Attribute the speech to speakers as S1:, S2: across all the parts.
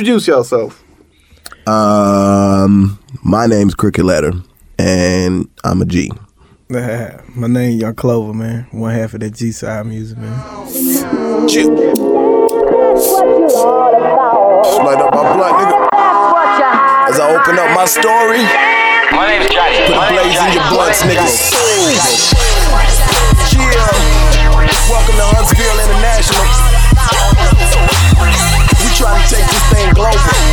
S1: introduce yourself.
S2: Um, my name's Cricket Letter, and I'm a G.
S3: My name Yung Clova, man. One half of that G side music, man.
S2: G. Light up my blunt, nigga. As I open up my story,
S4: My name's Johnny.
S2: put a
S4: My
S2: blaze in your blunts, nigga. Yeah. Welcome to Huntsville trying to take this thing global.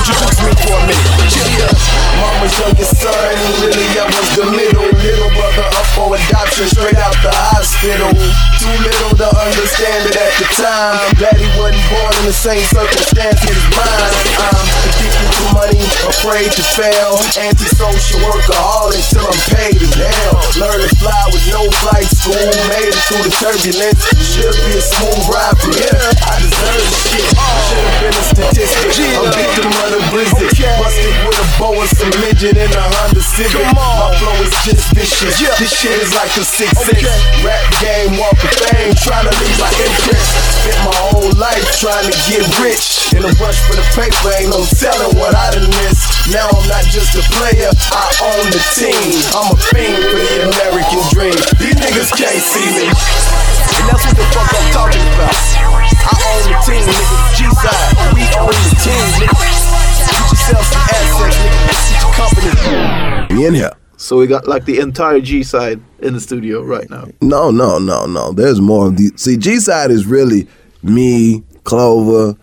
S2: Introduce me for a minute. Yeah. Mama's youngest son, really I was the middle. Little brother up for adoption, straight out the hospital. Too little to understand it at the time. Daddy wasn't born in the same circumstances as mine. I'm addicted to money, afraid to fail. Antisocial workaholic till I'm paid as hell. Learn to fly with no flight school. Made it through the turbulence. Should be a smooth ride from here. I deserve this shit. Should have been a statistic. A victim of the blizzard. Busted with a bow and some midget in a Honda Civic. My flow is just vicious. This shit is like a six six. Rap game, walk of fame. Trying to leave my imprint. Spent my whole life trying to get rich. In a rush for the paper, ain't no telling what I done missed. Now I'm not just a player, I own the team. I'm a fiend for the American dream. These niggas can't see me. And that's what the fuck I'm talking about. I own the team, nigga. G-side, we own the team, nigga. Get yourself some assets, nigga. Get your company. We in here.
S1: So we got like the entire G side in the studio right now.
S2: No, no, no, no. There's more of the. See, G side is really me, Clova,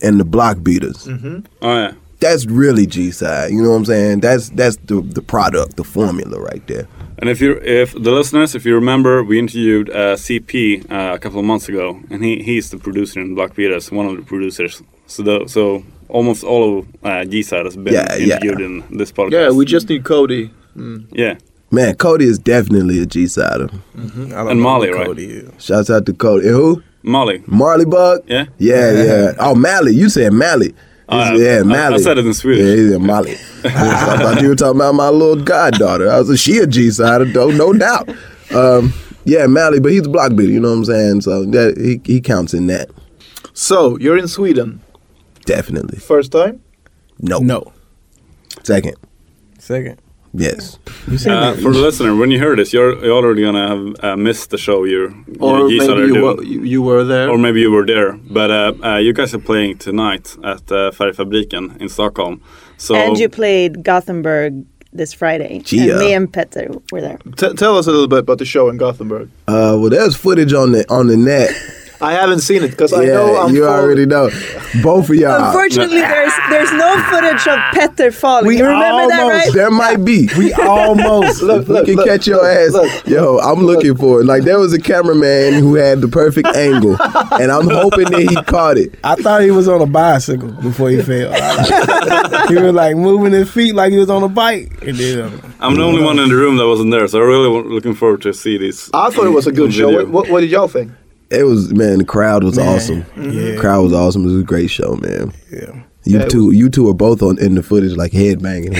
S2: and the Block Beattaz. Mm-hmm.
S5: Oh yeah.
S2: That's really G side. You know what I'm saying? That's that's the the product, the formula right there.
S5: And if you, if the listeners, if you remember, we interviewed uh, CP uh, a couple of months ago, and he he's the producer in Block Beattaz, one of the producers. So the, so almost all of uh, G side has been
S2: Yeah, yeah.
S5: interviewed in this podcast.
S1: Yeah, we just need Cody.
S5: yeah.
S2: Man, Cody is definitely a G sider.
S3: I don't
S5: And
S3: know
S5: Molly,
S3: who
S5: right?
S3: Cody is.
S2: Shouts out to Cody. And who?
S5: Molly.
S2: Marley Bug?
S5: Yeah.
S2: Yeah, yeah. Oh, Mally. You said Mally.
S5: Uh,
S2: yeah,
S5: I-
S2: Mally.
S5: I said it in Swedish.
S2: Yeah, he said Molly. I thought you were talking about my little goddaughter. I was like, she a G sider, though, no doubt. Um, yeah, Mally, but he's a block beater, you know what I'm saying? So that he, he counts in that.
S1: So you're in Sweden.
S2: Definitely.
S1: First time?
S2: No.
S3: No.
S2: Second.
S3: Second.
S2: Yes.
S3: You
S5: Uh,
S3: that.
S5: for the listener, when you heard this, you're, you're already gonna have uh, missed the show you're
S1: Or
S5: G-side
S1: maybe you were, you, you were there.
S5: Or maybe you were there, but uh, uh, you guys are playing tonight at uh, Färgfabriken in Stockholm. So
S6: And you played Gothenburg this Friday.
S2: Gia.
S6: And me and Petter were there.
S1: T- tell us a little bit about the show in Gothenburg.
S2: Uh, well, there's footage on the on the net.
S1: I haven't seen it because I know I'm
S2: you
S1: full-
S2: already know. Both of y'all.
S6: Unfortunately, there's there's no footage of Petter falling.
S3: We
S6: you remember that, right?
S2: There might be.
S3: we almost.
S1: Look,
S2: we
S1: look,
S2: can
S1: look,
S2: catch your
S1: look,
S2: ass.
S1: look.
S2: Yo, I'm looking for it. Like there was a cameraman who had the perfect angle, and I'm hoping that he caught it.
S3: I thought he was on a bicycle before he fell. he was like moving his feet like he was on a bike. And then, uh,
S5: I'm the only one in the room that wasn't there, so I'm really wa- looking forward to see this.
S1: I thought it was a good show. What, what did y'all think?
S2: It was man, the crowd was awesome.
S3: Yeah.
S2: The crowd was awesome. It was a great show, man.
S3: yeah.
S2: You
S1: Yeah, it
S2: two, you two are both on in the footage like headbanging.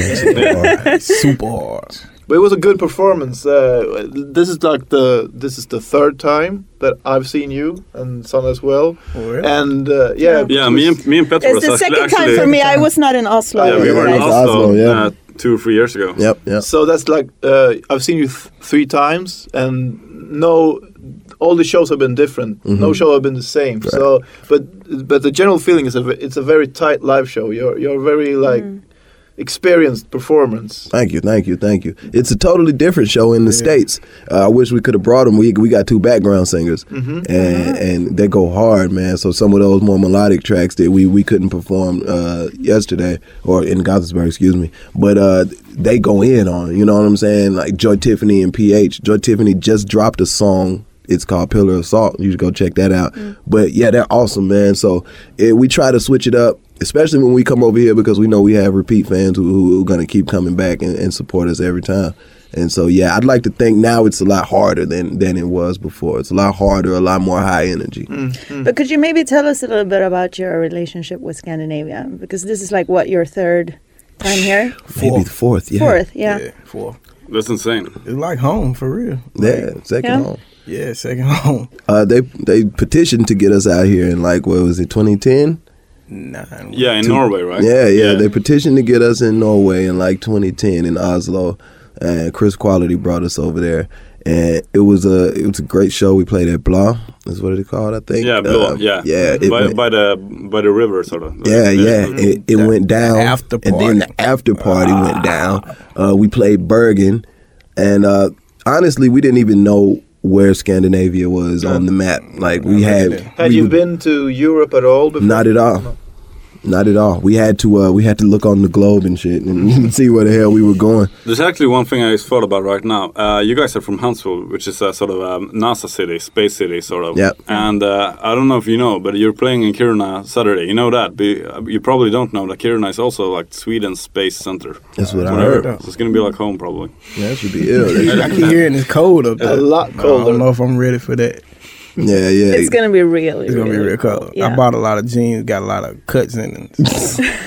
S3: Super hard.
S1: But it was a good performance. Uh, this is like the this is the third time that I've seen you and Son as well.
S3: Oh, really?
S1: And uh, yeah,
S5: Yeah, me and me and Petter
S6: It's
S5: was
S6: the
S5: actually,
S6: second time
S5: actually
S6: for me. I was not in Oslo.
S5: yeah, we
S2: Yeah,
S5: were in Oslo,
S2: Oslo, yeah.
S5: uh, two or three years ago.
S2: yep, yep.
S1: So that's like uh, I've seen you th- three times, and no, all the shows have been different. No show have been the same. So, but but the general feeling is a it's a very tight live show. You're you're very like experienced performance.
S2: Thank you, thank you, thank you. It's a totally different show in the states. Uh, I wish we could have brought them. We we got two background singers, and and they go hard, man. So some of those more melodic tracks that we we couldn't perform uh, yesterday or in Gothenburg, excuse me, but uh, they go in on. You know what I'm saying? Like Joy Tiffany and PH. Joy Tiffany just dropped a song. It's called Pillar of Salt. You should go check that out. Mm. But yeah, they're awesome, man. So it, we try to switch it up especially when we come over here because we know we have repeat fans who, who are going to keep coming back and, and support us every time. And so, yeah, I'd like to think now it's a lot harder than than it was before. It's a lot harder, a lot more high energy. Mm, mm.
S6: But could you maybe tell us a little bit about your relationship with Scandinavia? Because this is like what your third time here,
S2: Maybe the fourth, yeah.
S6: fourth, yeah.
S3: Yeah, four.
S5: That's insane.
S3: It's like home for real.
S2: Yeah, second
S6: Yeah.
S2: home.
S3: Yeah, second home.
S2: Uh, they they petitioned to get us out here in like what was it 2010?
S3: Nine.
S5: Yeah, in Norway, right?
S2: Yeah, yeah, They petitioned to get us in Norway in like 2010 in Oslo, and Chris Quality brought us over there, and it was a it was a great show. We played at Blah, is what it called, I think.
S5: Yeah, Blå,
S2: Uh,
S5: yeah,
S2: yeah. It
S5: by,
S2: went,
S5: by the by the river, sort of.
S2: yeah, yeah. It, it
S3: The-
S2: went down,
S3: the after
S2: and then the after party went down. Uh, we played Bergen, and uh, honestly, we didn't even know where Scandinavia was on the map. Like we had,
S1: Had
S2: we
S1: you
S2: would-
S1: been to Europe at all before?
S2: Not at all. Not at all. We had to uh, we had to look on the globe and shit and see where the hell we were going.
S5: There's actually one thing I just thought about right now. Uh, you guys are from Huntsville, which is a sort of a NASA city, space city, sort of.
S2: Yep.
S5: And uh, I don't know if you know, but you're playing in Kiruna Saturday. You know that, but you- you probably don't know that Kiruna is also like Sweden's space center.
S2: That's what I heard.
S5: So it's gonna be like home, probably.
S2: Yeah, that should be ill.
S3: I keep hearing it's cold up there.
S1: A lot colder.
S3: I don't know if I'm ready for that.
S2: Yeah, yeah.
S6: It's gonna be really.
S3: It's gonna be
S6: really
S3: real cold.
S6: Yeah.
S3: I bought a lot of jeans, got a lot of cuts in them.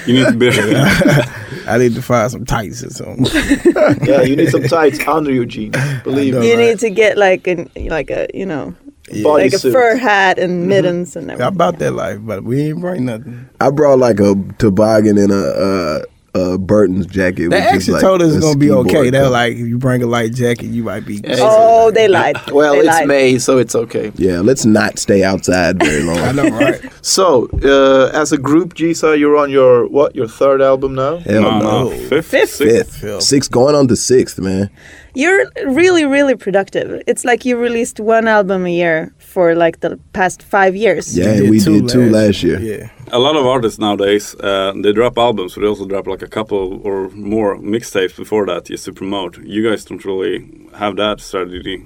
S5: You need to be.
S3: I need to find some tights or something.
S1: Yeah, you need some tights under your jeans. Believe
S3: I
S1: me.
S6: You
S3: Right.
S6: need to get like an like a you know
S1: Body
S6: like a
S1: suit.
S6: fur hat and mittens and everything.
S3: I
S6: bought
S3: about that life, but we ain't bring nothing.
S2: I brought like a toboggan and a uh, a Burton's jacket.
S3: They
S2: which
S3: actually
S2: like
S3: told us it's gonna be okay. They're like, if you bring a light jacket, you might be.
S6: Oh, they lied.
S1: Well,
S6: they
S1: it's
S6: lied.
S1: May, so it's okay.
S2: yeah, let's not stay outside very long.
S3: I know, right?
S1: So, uh, as a group, Gisa, you're on your what? Your third album now?
S2: Hell
S5: no,
S2: no.
S5: no, fifth,
S6: Fifth.
S5: sixth.
S2: Fifth, sixth, going on to sixth, man.
S6: You're really, really productive. It's like you released one album a year for like the past five years.
S2: Yeah,
S3: did
S2: we
S3: two
S2: did two last year.
S3: Yeah.
S5: A lot of artists nowadays, uh, they drop albums, but they also drop like a couple or more mixtapes before that just to promote. You guys don't really have that strategy.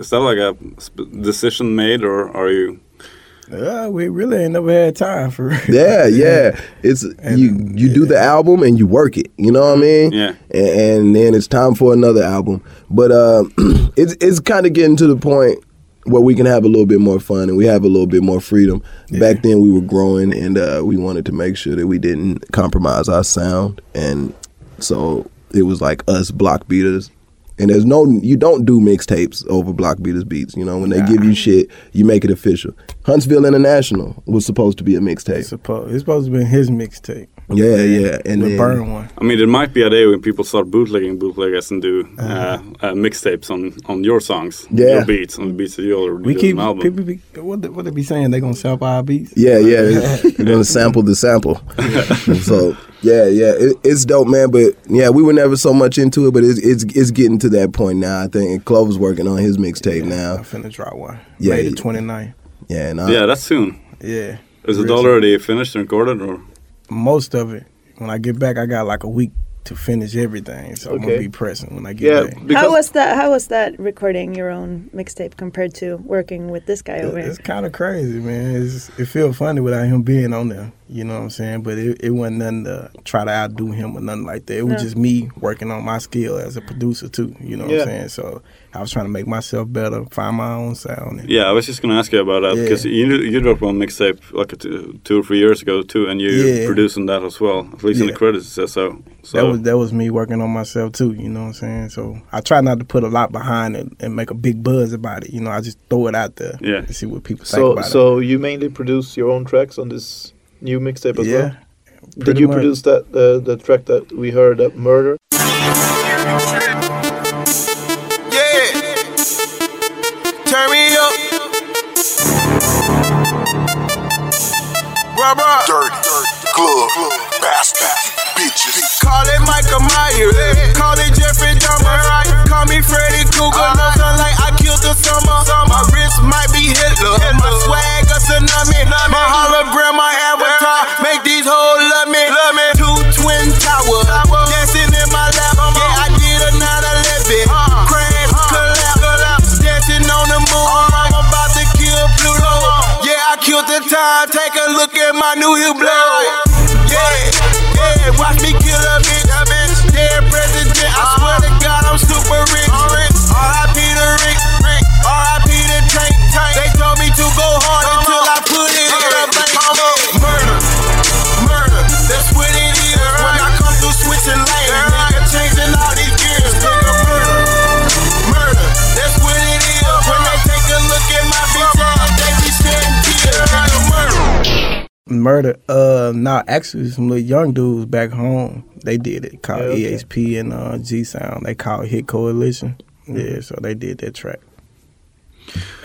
S5: Is that like a decision made, or are you?
S3: Uh, we really ain't never had time for it.
S2: Yeah, yeah. It's you. You do the album and you work it. You know what I mean?
S5: Yeah.
S2: And, and then it's time for another album. But uh, it's it's kind of getting to the point where we can have a little bit more fun and we have a little bit more freedom. Back then we were growing and uh, we wanted to make sure that we didn't compromise our sound, and so it was like us Block Beattaz. And there's no, you don't do mixtapes over Block Beattaz beats. You know, when they give you shit, you make it official. Huntsville International was supposed to be a mixtape.
S3: supposed, it's supposed to be his mixtape.
S2: Yeah, yeah, and
S3: the
S2: then,
S3: burn one.
S5: I mean, there might be a day when people start bootlegging bootleggers and do uh, uh, mixtapes on on your songs,
S2: Yeah.
S5: your beats, on the beats that you already
S3: We keep
S5: album.
S3: people be what they, what they be saying they gonna sample our beats.
S2: Yeah, yeah. You're gonna sample the sample. so yeah, yeah, it, it's dope, man. But yeah, we were never so much into it, but it's it's it's getting to that point now. I think and Clova's working on his mixtape now.
S3: I'm
S2: now.
S3: finna drop one.
S2: Yeah,
S3: May
S2: yeah.
S3: the 29th.
S2: Yeah, and I,
S5: yeah, that's soon.
S3: Yeah.
S5: Is it
S3: Real
S5: already finished and recorded, or?
S3: Most of it. When I get back, I got like a week to finish everything. So I'm gonna be pressing when I get
S1: Yeah,
S3: back.
S6: How was that? How was that recording your own mixtape compared to working with this guy over here?
S3: It's kind of crazy, man. It's, it feels funny without him being on there. You know what I'm saying? But it, it wasn't nothing to try to outdo him or nothing like that. It was
S6: No.
S3: just me working on my skill as a producer too. You know what
S1: Yeah.
S3: I'm saying? So I was trying to make myself better, find my own sound. And
S5: Yeah, I was just gonna ask you about that
S3: Yeah.
S5: because you you dropped one mixtape like two, two or three years ago too, and you
S3: Yeah.
S5: produced on that as well. At least in the credits it says so. So
S3: that was that was me working on myself too. You know what I'm saying? So I try not to put a lot behind it and make a big buzz about it. You know, I just throw it out there
S5: Yeah.
S3: and see what people think
S1: so
S3: about
S1: so you mainly produce your own tracks on this new mixtape
S3: it.
S1: as
S3: Yeah.
S1: well. Did you
S3: much.
S1: produce that uh, the track that we heard, that murder?
S7: Look at my new murder.
S3: Uh, now actually, some little young dudes back home they did it called
S1: Yeah, okay.
S3: EXP and uh, G Sound. They called Hit Coalition. Yeah, so they did that track.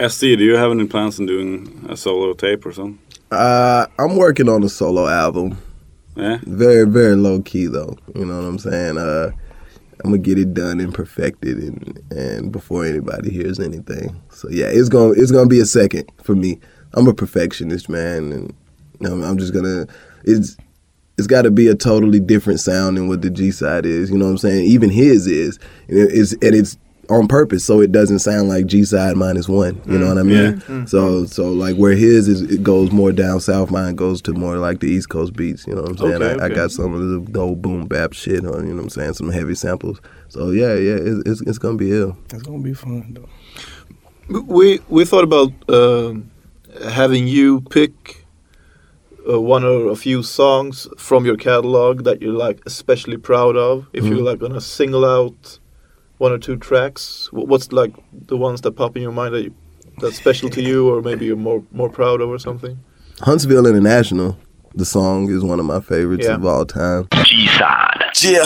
S5: ST, do you have any plans on doing a solo tape or something?
S2: Uh, I'm working on a solo album.
S5: Yeah.
S2: Very, very low key though. You know what I'm saying? Uh, I'm gonna get it done and perfected, and and before anybody hears anything. So yeah, it's gonna it's gonna be a second for me. I'm a perfectionist, man, and I'm, I'm just gonna it's it's got to be a totally different sound than what the G side is. You know what I'm saying? Even his is, and it- it's and it's on purpose so it doesn't sound like G side minus one. You know what I mm, mean? Mm, so mm. so like where his is, it goes more down south. Mine goes to more like the East Coast beats. You know what I'm saying?
S1: Okay,
S2: I, I got some of the, the old boom bap shit on. You know what I'm saying? Some heavy samples. So yeah, yeah, it's it's, it's gonna be ill.
S3: It's gonna be fun though.
S1: We we thought about um, having you pick uh, one or a few songs from your catalog that you're like especially proud of. If you're like gonna single out one or two tracks, what's like the ones that pop in your mind that you, that's special to you, or maybe you're more more proud of or something?
S2: Huntsville International. The song is one of my favorites
S1: Yeah.
S2: of all time. G side.
S7: Yeah,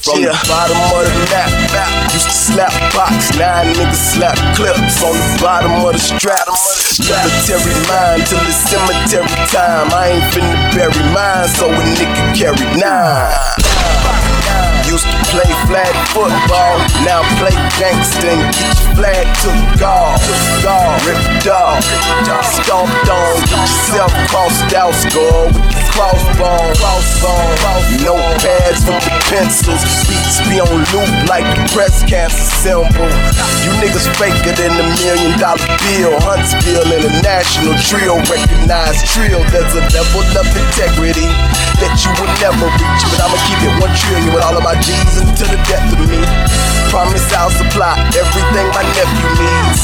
S7: from the bottom of the map, used to slap box, nine niggas slap clips on the bottom of the straps. Military mind till it's cemetery time. I ain't finna bury mine, so a nigga carry nine. Used to play flag football, now play gangsta and get your flag to guard. Guard, ripped off, stomped on, get yourself crossed out, score with the crossbone. Crossbone, no pads for the pencils, beats be on loop like the breast cancer symbol. You niggas faker than a million dollar bill. Huntsville International Trio, recognized trio. There's a level of integrity that you will never reach, but I'ma keep it one trillion with all of my G's until the death of me. Promise I'll supply everything my nephew needs.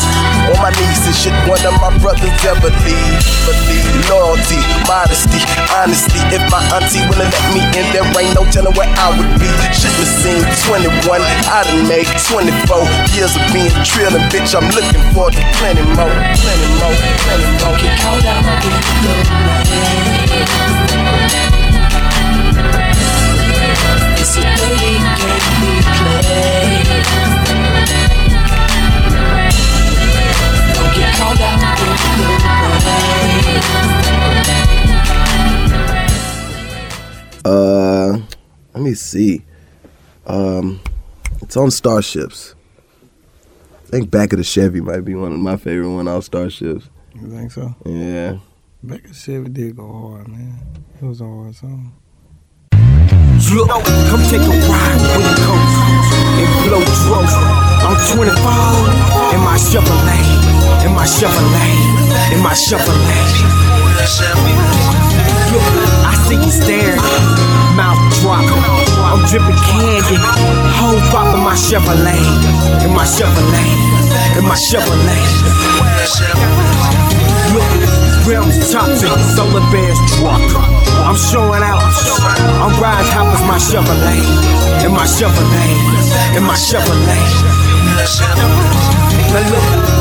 S7: On my knees and shit, one of my brothers ever leave. Believe loyalty, modesty, honesty. If my auntie wouldn't let me in, there ain't no telling where I would be. Shouldn't have seen 21, I done made 24 years of being trillin', bitch. I'm looking for the plenty more, plenty more, plenty more. Get out It's a
S2: Uh, let me see. Um, it's on Starships. I think Back of the Chevy might be one of my favorite one off Starships.
S3: You think so?
S2: Yeah.
S3: Back in Chevy did go hard, man. It was a hard song.
S7: Look, come take a ride with the coast and blow drove. I'm 24 in my Chevrolet, in my Chevrolet, in my Chevrolet. Look, I see you staring, mouth drop. I'm dripping candy, whole drop in my Chevrolet, in my Chevrolet, in my Chevrolet. Look, rims chopping, solar bears drop. I'm showing out. I'm riding top of my Chevrolet, in my Chevrolet, in my Chevrolet. Now look,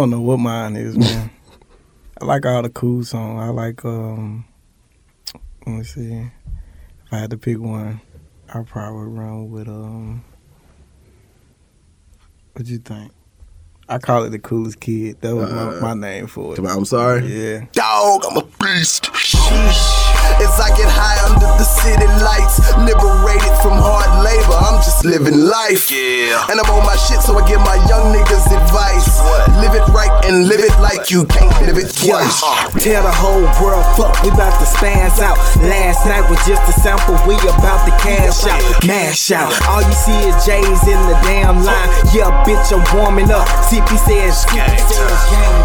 S3: don't know what mine is, man. I like all the cool songs. I like um let me see. If I had to pick one, I'd probably run with um what you think? I call it the coolest kid. That was my, uh, my name for it.
S2: Come on, I'm sorry.
S3: Yeah.
S7: Dog, I'm a beast. Sheesh. As I get high under the city lights, liberated from hard labor, I'm just
S2: living life. Yeah. And I'm on my shit, so I give my young niggas advice. What? Live it right and live it like you can't live it twice. Yeah.
S8: Tell the whole world, fuck, we about to spaz out. Last night was just a sample, we about to cash out, mash out. All you see is J's in the damn line. Yeah, bitch, I'm warming up. CP says,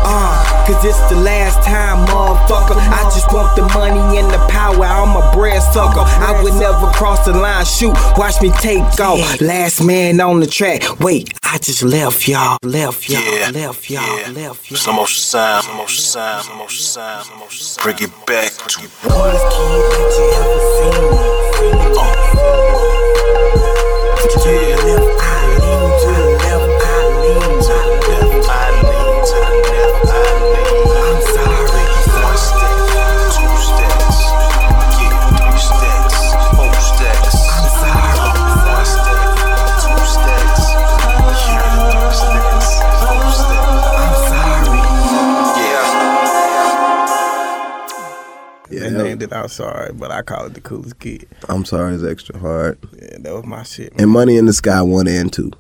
S8: uh, cause it's the last time, motherfucker. I just want the money and the power. I'm a bread sucker. I would never cross the line. Shoot, watch me take off. Last man on the track. Wait, I just left y'all, left y'all,
S2: Yeah.
S8: left y'all,
S2: Yeah.
S8: left y'all.
S2: Some more sound, some more sound, some more sound, some more sound. Bring it back to
S8: Boys, kid, that
S3: named it I'm sorry, but I call it the coolest kid.
S9: I'm sorry, it's extra hard.
S3: Yeah, that was my shit. Man.
S9: And Money in the Sky one and two.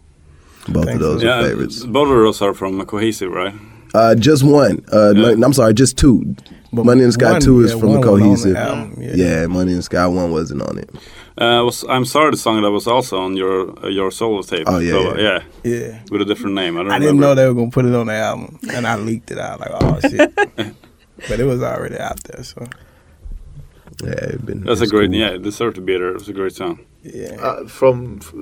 S9: Both
S3: Thanks
S9: of those
S3: for
S9: are
S5: Yeah,
S9: favorites.
S5: both of those are from the Cohesive, right?
S9: Uh, just one. Uh,
S5: Yeah.
S9: no, I'm sorry, just two.
S3: But
S9: Money in the Sky
S3: one-
S9: two is
S3: yeah,
S9: from the
S3: one the
S9: cohesive.
S3: album,
S9: yeah.
S3: yeah.
S9: Money in the Sky one wasn't on it.
S5: Uh, was I'm sorry, the song that was also on your uh, your solo tape.
S9: Oh, yeah,
S5: So,
S9: yeah.
S3: Yeah.
S5: with a different name. I don't
S3: I didn't know they were gonna put it on the album, and I leaked it out like, oh shit. but it was already out there, so
S9: Yeah, been.
S5: That's a great.
S9: cool.
S5: Yeah, it deserved to be there. It was a great song.
S3: yeah.
S1: Uh, from f-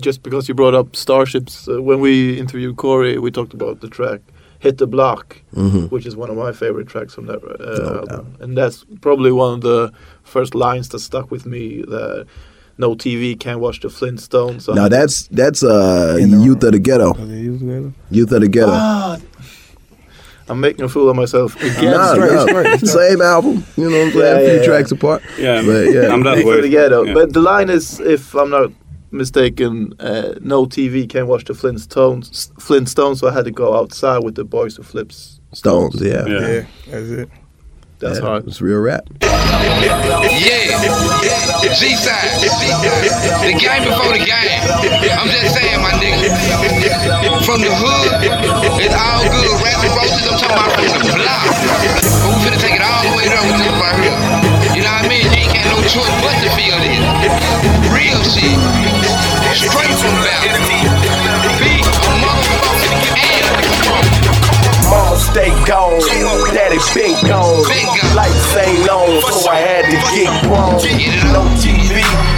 S1: just because you brought up Starships, uh, when we interviewed Corey, we talked about the track "Hit the Block,"
S9: Mhm.
S1: which is one of my favorite tracks from that uh,
S9: No
S1: album,
S9: doubt.
S1: and that's probably one of the first lines that stuck with me. That no TV can't watch the Flintstones.
S9: Now that's that's uh Youth of the Ghetto.
S3: Was it you together?
S9: Youth of the Ghetto.
S1: Ah, I'm making a fool of myself again.
S9: Nah,
S3: straight,
S9: nah.
S3: straight.
S9: Same album. You know what I'm saying?
S1: Yeah,
S9: a few
S1: yeah,
S9: tracks apart.
S5: Yeah,
S9: But, yeah.
S5: I'm not
S1: Make
S5: way.
S1: for the ghetto.
S5: Yeah.
S1: But the line is, if I'm not mistaken, uh, no TV can watch the Flintstones. Flintstones, so I had to go outside with the boys who flips
S9: Stones, yeah.
S5: Yeah.
S3: Yeah, that's it.
S1: That's
S9: Yeah,
S1: hard.
S9: It's real rap.
S10: Yeah, G-side. The game before the game. I'm just saying, my nigga. From the hood, it's all good. Rats and roaches, I'm talking about from the block. But we finna take it all the way down with this right here. You know what I mean? You ain't got no choice but to feel this. Real shit. Straight from Valley. Be a motherfucking and
S2: Mama stay gone, daddy been gone. Lights ain't on, so I had to get grown. No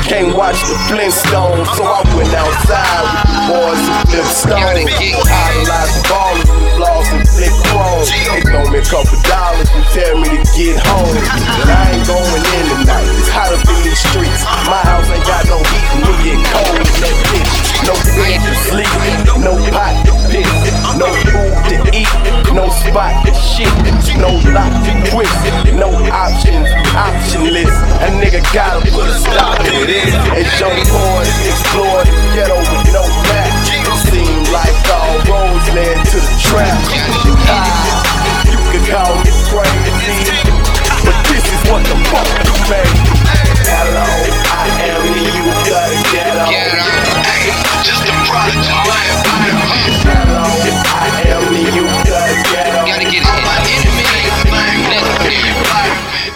S2: can't watch the Flintstones, so I went outside with the boys and flip stones. Idolize the ballers with flaws and flip chrome. They throw me a couple dollars and tell me to get home. But I ain't going in tonight, it's hot up in these streets. My house ain't got no heat and we get cold in that bitch. No bed to sleep, no pot to piss, no food to eat, no spot to shit, no lock to twist, no options, optionless. A nigga gotta put a stop to this. As young boys explore the ghetto with no map. Seem like all roads led to the trap. Ah, you could call me crazy, but this is what the fuck you made.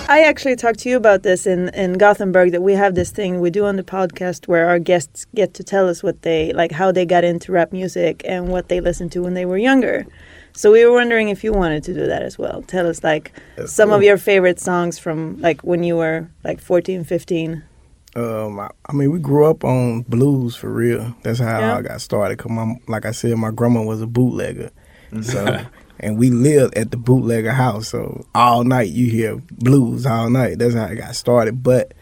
S2: I
S6: actually talked to you about this in, in Gothenburg that we have this thing we do on the podcast where our guests get to tell us what they like how they got into rap music and what they listened to when they were younger. So we were wondering if you wanted to do that as well. Tell us like some of your favorite songs from like when you were like 14, 15.
S3: Um, I, I mean, we grew up on blues for real. That's how
S6: Yeah.
S3: I got started. Cause my, like I said, my grandma was a bootlegger, so and we lived at the bootlegger house. So all night you hear blues all night. That's how I got started. But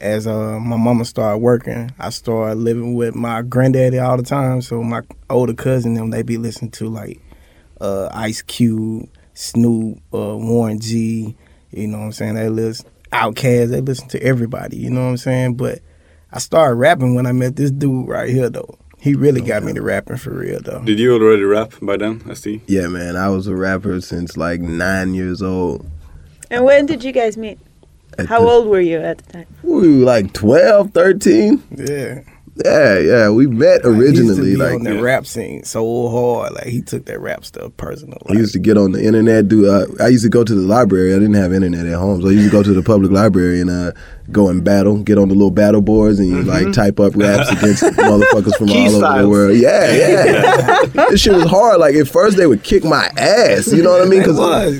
S3: as uh, my mama started working, I started living with my granddaddy all the time. So my older cousin them they be listening to like uh, Ice Cube, Snoop, uh, Warren G. You know what I'm saying? They listen Outkast. They listen to everybody. You know what I'm saying? But I started rapping when I met this dude right here though. He really got me to rapping for real though.
S5: Did you already rap by then, ST?
S9: Yeah, man. I was a rapper since like nine years old.
S6: And when did you guys meet?
S9: At
S6: How
S9: the-
S6: old were you at the time?
S9: We were like 12, 13.
S3: Yeah.
S2: Yeah, yeah. We met
S3: Like, he used to
S2: originally.
S3: be
S2: Like,
S3: on the
S5: yeah.
S3: rap scene so hard. Like he took that rap stuff personal.
S2: I used to get on the internet. Do uh, I used to go to the library? I didn't have internet at home, so I used to go to the public library and uh, go and battle. Get on the little battle boards and you like type up raps against motherfuckers from
S1: Key
S2: all over the world. Yeah, yeah. this shit was hard. Like at first they would kick my ass. You know what I mean? Because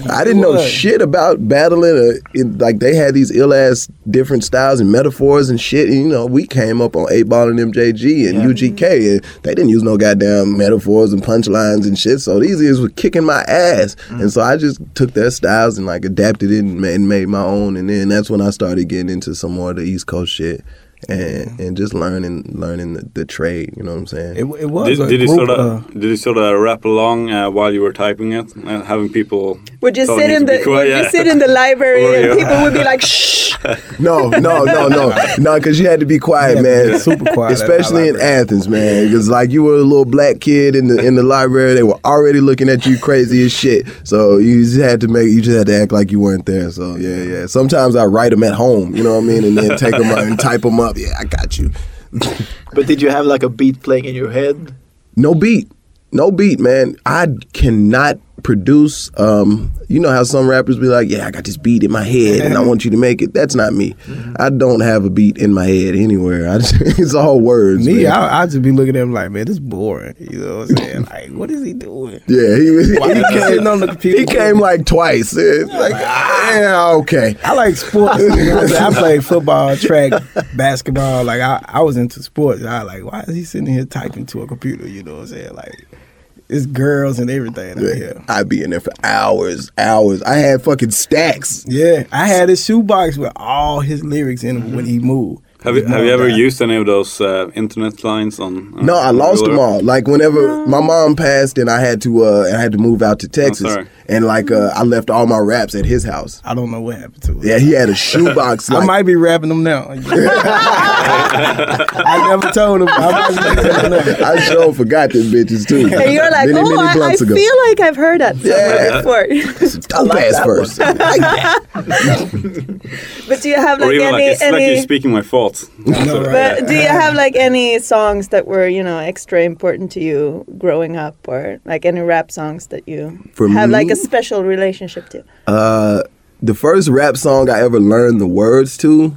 S2: I didn't know shit about battling. Uh, it, like they had these ill ass different styles and metaphors and shit. And you know we came up on eight ball and MJG and UGK and they didn't use no goddamn metaphors and punchlines and shit. So these is were kicking my ass. Mm. And so I just took their styles and like adapted it and made, and made my own. And then that's when I started getting into some more of the East Coast shit. And, and just learning learning the, the trade, you know what I'm saying?
S3: It, it was
S5: Did,
S3: a
S5: did you
S3: group,
S5: sort
S3: uh,
S5: of did you sort of rap along uh, while you were typing it, uh, having people?
S6: Would you sit in the
S5: quiet?
S6: would you sit in the library and
S5: you-
S6: people would be like shh
S2: No, no, no, no, no, because you had to be quiet,
S3: Yeah,
S2: man.
S3: super quiet
S2: especially in. Athens, man. Because like you were a little black kid in the in the library, they were already looking at you crazy as shit. So you just had to make, you just had to act like you weren't there. So yeah, yeah. Sometimes I write them at home, you know what I mean, and then take them out and type them up. Oh, yeah, I got you.
S1: But did you have like a beat playing in your head?
S2: No beat. No beat, man. I cannot produce. Um, you know how some rappers be like, "Yeah, I got this beat in my head, and I want you to make it." That's not me. I don't have a beat in my head anywhere. I just, it's all words.
S3: me,
S2: man.
S3: I, I just be looking at him like, man, this boring. You know what I'm saying? Like, what is he doing?
S2: yeah, he,
S3: Why
S2: he came.
S3: on the computer?
S2: He came like twice. It's like, yeah, okay.
S3: I like sports. I played football, track, basketball. Like I, I was into sports. I like, why is he sitting here typing to a computer? You know what I'm saying? Like, it's girls and everything out here.
S2: I'd be in there for hours, hours. I had fucking stacks.
S3: Yeah, I had his shoebox with all his lyrics in it when he moved.
S5: Have you have you ever
S3: died.
S5: used any of those uh, internet lines on? uh,
S2: No, I
S5: on
S2: lost them all. Like whenever my mom passed, and I had to, uh, I had to move out to Texas,
S5: sorry.
S2: and like uh, I left all my raps at his house.
S3: I don't know what happened to it.
S2: Yeah, he had a shoebox.
S3: I might be rapping them now. I never told him. I might be rapping them now.
S2: I sure forgot them bitches too.
S6: and you're like
S2: many,
S6: oh
S2: many
S6: I, I
S2: blunts ago.
S6: feel like I've heard that somewhere
S2: Yeah.
S6: before.
S2: Dope ass verse.
S6: but do you have
S5: Or
S6: like
S5: even like
S6: any
S5: it's like you're speaking my thoughts.
S3: No, right.
S6: But do you have like any songs that were, you know, extra important to you growing up, or like any rap songs that you
S2: For
S6: have like a special relationship to?
S2: Uh, the first rap song I ever learned the words to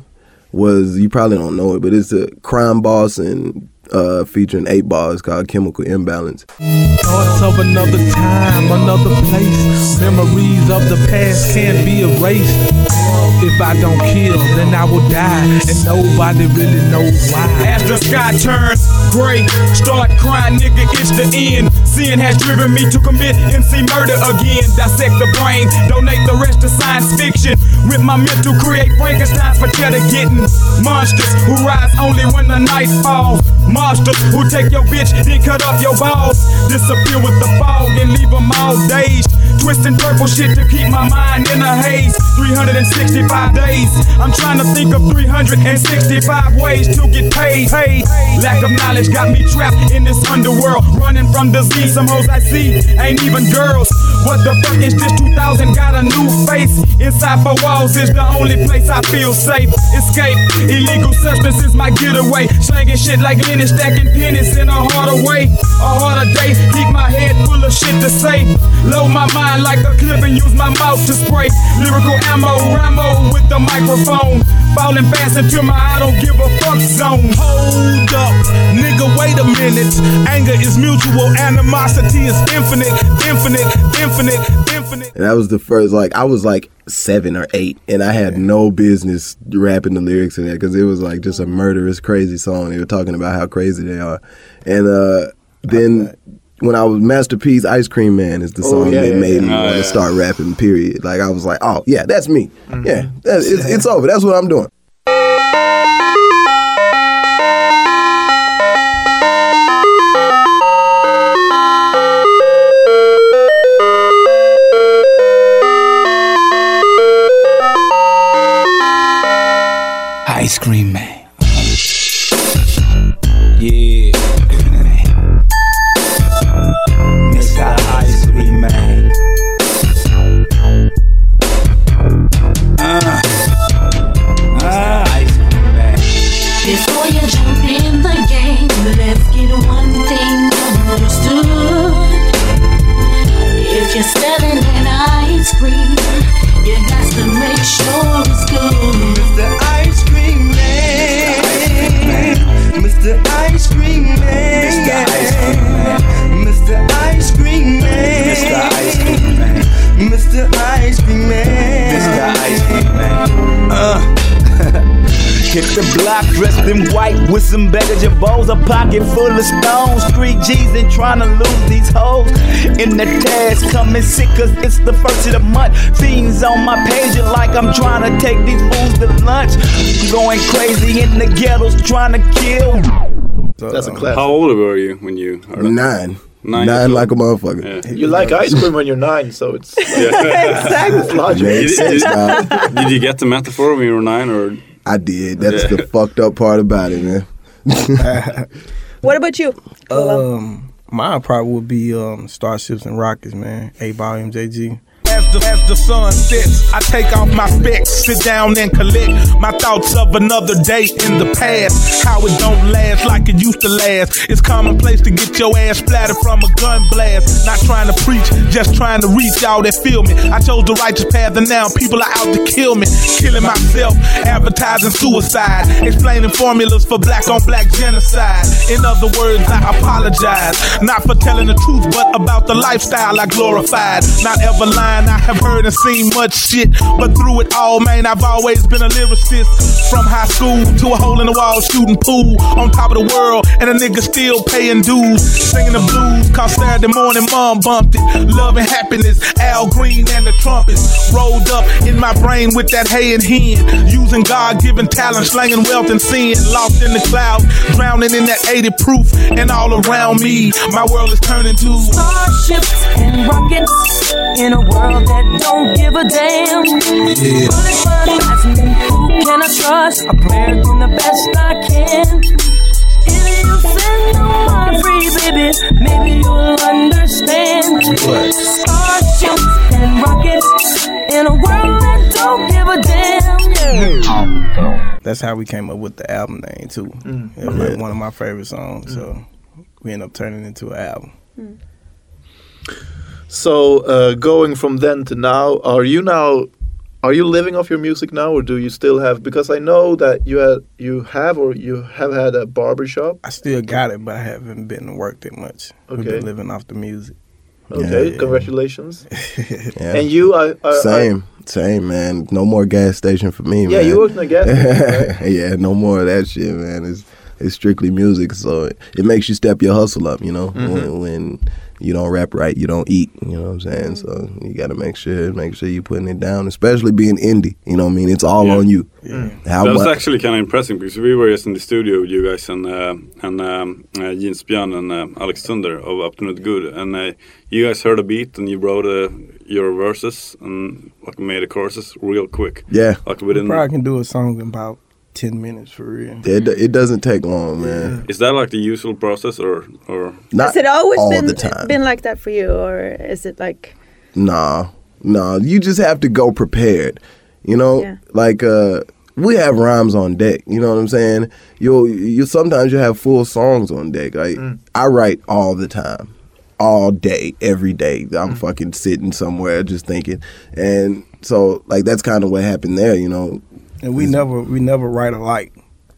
S2: was you probably don't know it, but it's a Crime Boss and uh, featuring eight ball. It's called Chemical Imbalance.
S11: Thoughts of another time, another place. Memories of the past can't be erased. If I don't kill, then I will die, and nobody really knows why.
S12: As the sky turns gray, start crying, nigga, it's the end. Sin has driven me to commit MC murder again. Dissect the brain, donate the rest to science fiction. With my mental, create Frankenstein's for cheddar getting monsters who rise only when the night falls. Monsters who take your bitch, then cut off your balls. Disappear with the fog and leave them all dazed. Twisting purple shit to keep my mind in a haze. 365 days. I'm trying to think of 365 ways to get paid. Paid. Lack of knowledge got me trapped in this underworld. Running from disease. Some hoes I see ain't even girls. What the fuck is this 2000? Got a new face. Inside four walls is the only place I feel safe. Escape. Illegal substance is my getaway. Slanging shit like Lenny, stacking pennies in a harder way. A harder day. Keep my head full of shit to say. Load my mind like a clip and use my mouth to spray. Lyrical ammo, Ramo with the microphone. Falling fast into my I don't give a fuck zone.
S11: Hold up, nigga, wait a minute. Anger is mutual, animosity is infinite, infinite, infinite, infinite.
S2: And that was the first, like, I was like seven or eight, and I had no business rapping the lyrics in that because it was like just a murderous, crazy song. They were talking about how crazy they are. And uh, then when I was Master P's Ice Cream Man is the
S1: Oh,
S2: song
S1: yeah,
S2: that
S1: yeah,
S2: made me.
S5: Oh,
S2: want to
S5: yeah.
S2: start rapping, period. Like, I was like, oh, yeah, that's me. Mm-hmm. Yeah, that, it's, it's over. That's what I'm doing.
S12: Ice cream man.
S8: Dressed in white with some baggage and bows, a pocket full of stones. Three G's and trying to lose these hoes. In the task, coming sick cause it's the first of the month. Fiends on my page are like I'm trying to take these fools to lunch. Going crazy in the ghettos trying to kill.
S1: That's a classic.
S5: How old were you when you heard?
S2: Nine.
S5: Nine
S2: Nine, like a motherfucker.
S5: Yeah.
S1: You like ice cream when you're nine, so it's
S6: exactly.
S1: it's logical.
S2: Makes sense now.
S5: Did you get the metaphor when you were nine, or
S2: I did. That's
S5: Yeah.
S2: the fucked up part about it, man.
S6: What about you?
S3: Um, mine probably would be um, Starships and Rockets, man. 8Ball MJG.
S11: As the, as the sun sets, I take off my specs, sit down and collect my thoughts of another day in the past. How it don't last like it used to last. It's commonplace to get your ass splattered from a gun blast. Not trying to preach, just trying to reach y'all that feel me. I chose the righteous path and now people are out to kill me. Killing myself, advertising suicide, explaining formulas for black on black genocide. In other words, I apologize. Not for telling the truth, but about the lifestyle I glorified. Not ever lying, I have heard and seen much shit. But through it all, man, I've always been a lyricist. From high school to a hole in the wall shooting pool. On top of the world, and a nigga still paying dues. Singing the blues, cause Saturday morning mom bumped it. Love and happiness, Al Green and the trumpets. Rolled up in my brain with that hay and hen. Using God given talent, slanging wealth and sin. Lost in the clouds, drowning in that 80 proof. And all around me, my world is turning to
S13: Starships and rockets in a world that don't give a damn.
S11: Yeah.
S13: But it's funny, me who can I trust? A player doing the best I can. If you send on my free, baby, maybe you'll understand. Starships and rockets in a world that don't give a damn. Yeah.
S3: That's how we came up with the album name too.
S1: Mm.
S3: It was like one of my favorite songs, so we ended up turning it into an album.
S1: So uh, going from then to now, are you now? Are you living off your music now, or do you still have? Because I know that you had, you have, or you have had a barber shop.
S3: I still got it, but I haven't been to work that much. We've
S1: Okay.
S3: been living off the music.
S1: Okay,
S2: yeah.
S1: congratulations.
S2: Yeah.
S1: And you, I, I I-
S2: Same, same, man. No more gas station for me, man.
S1: yeah,
S2: man.
S1: you worked in a gas station, right?
S2: yeah, no more of that shit, man. It's it's strictly music, so it, it makes you step your hustle up. You know,
S1: Mm-hmm.
S2: when, when you don't rap right, you don't eat. You know what I'm saying? So you got to make sure make sure you're putting it down, especially being indie. You know what I mean? It's all
S5: Yeah.
S2: on you.
S1: Mm.
S2: How
S5: that was
S2: much?
S5: actually kind of impressive because we were just in the studio with you guys and uh, and um, uh, Jens Björn and uh, Alex Thunder of Up to Not Good, and uh, you guys heard a beat and you wrote uh, your verses and like made the choruses real quick,
S2: yeah,
S5: like within.
S3: Probably can do a song about ten minutes for real.
S2: it, it doesn't take long, man.
S5: Is that like the usual process or or?
S2: Not
S6: Has it always
S2: all
S6: been
S2: the time.
S6: been like that for you, or is it like?
S2: Nah, nah. You just have to go prepared. You know,
S6: Yeah.
S2: like uh, we have rhymes on deck. You know what I'm saying? You you sometimes you have full songs on deck. Like I write all the time, all day, every day. I'm fucking sitting somewhere just thinking, and so like that's kind of what happened there. You know,
S3: And we never we never write alike.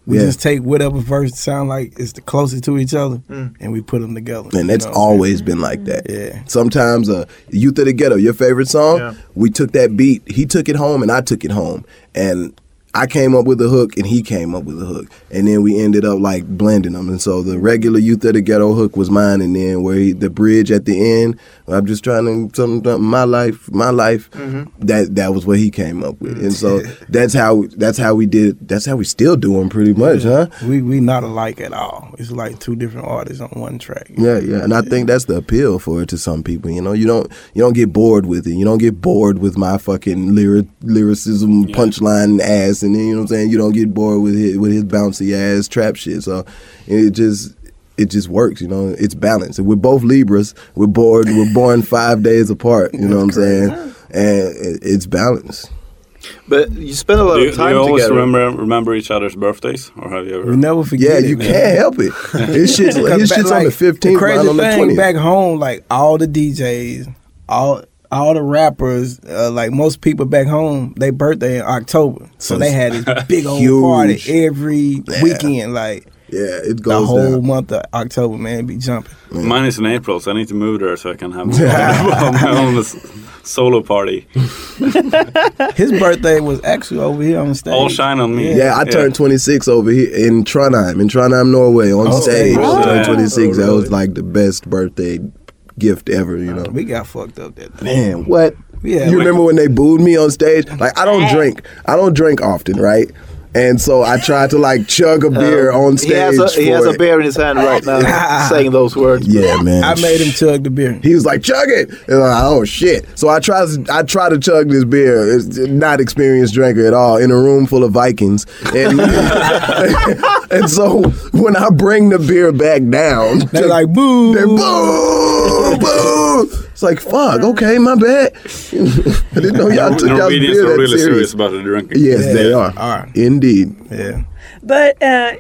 S3: We
S2: Yeah.
S3: just take whatever verse sound like is the closest to each other, and we put them together.
S2: and
S3: you
S2: it's
S3: know what I'm saying?
S2: always been like that.
S3: Yeah.
S2: Sometimes uh Youth of the Ghetto, your favorite song,
S1: Yeah.
S2: we took that beat, he took it home and I took it home. And I came up with the hook and he came up with the hook. And then we ended up like blending them. And so the regular Youth of the Ghetto hook was mine and then where he, the bridge at the end, I'm just trying to something my life, my life. Mm-hmm. That that was what he came up with. And so that's how that's how we did that's how we still do them pretty much, huh?
S3: We we not alike at all. It's like two different artists on one track.
S2: Yeah, yeah, and I think that's the appeal for it to some people. You know, you don't you don't get bored with it. You don't get bored with my fucking lyric lyricism, punchline ass, and then you know what I'm saying. You don't get bored with his, with his bouncy ass trap shit. So it just it just works. You know, it's balanced. We're both Libras. We're bored. We're born five days apart. You know what I'm saying? And it's balanced.
S1: But you spend a lot
S5: Do you,
S1: of
S5: do
S1: time
S5: you always
S1: together.
S5: remember remember each other's birthdays, or have you ever?
S3: We never forget.
S2: Yeah,
S3: it,
S2: you
S3: man.
S2: can't help it. His shit's,
S3: Because
S2: his
S3: back-
S2: shit's on the
S3: like,
S2: 15th,
S3: crazy
S2: mine on the
S3: thing,
S2: 20th.
S3: back home, like all the DJs, all all the rappers, uh, like most people back home, they birthday in October, so they had this big old
S2: Huge.
S3: party every weekend, like
S2: yeah, it goes
S3: the
S2: goes
S3: whole
S2: down.
S3: month of October. Man, be jumping.
S5: Mine is in April, so I need to move there so I can have my own, my own s- solo party.
S3: His birthday was actually over here on stage.
S5: All shine on me.
S2: Yeah, I turned 26 over here in Trondheim, in Trondheim, Norway, on
S3: Oh,
S2: stage.
S3: okay.
S2: I turned
S5: Oh,
S2: 26. That was like the best birthday gift ever, you uh, know.
S3: We got fucked up that day.
S2: Man, what?
S3: Yeah,
S2: you remember when they booed me on stage? Like I don't drink. I don't drink often, right? And so I tried to like chug a um, beer on stage.
S1: He has a, he has a beer in his hand right now, saying those words.
S2: Yeah, man.
S3: I made him chug the beer.
S2: He was like, "Chug it!" And I'm like, "Oh shit!" So I try, I try to chug this beer. It's not experienced drinker at all in a room full of Vikings, and and so when I bring the beer back down,
S3: they're like boo.
S2: They're boo, boo. It's like fuck. Okay, my bad. I didn't know y'all took y'all's
S5: Norwegians
S2: beer that
S5: really serious
S2: serious.
S5: about the drinking.
S2: Yes,
S3: Yeah,
S2: they are.
S3: are.
S2: Indeed.
S3: Yeah.
S6: But uh,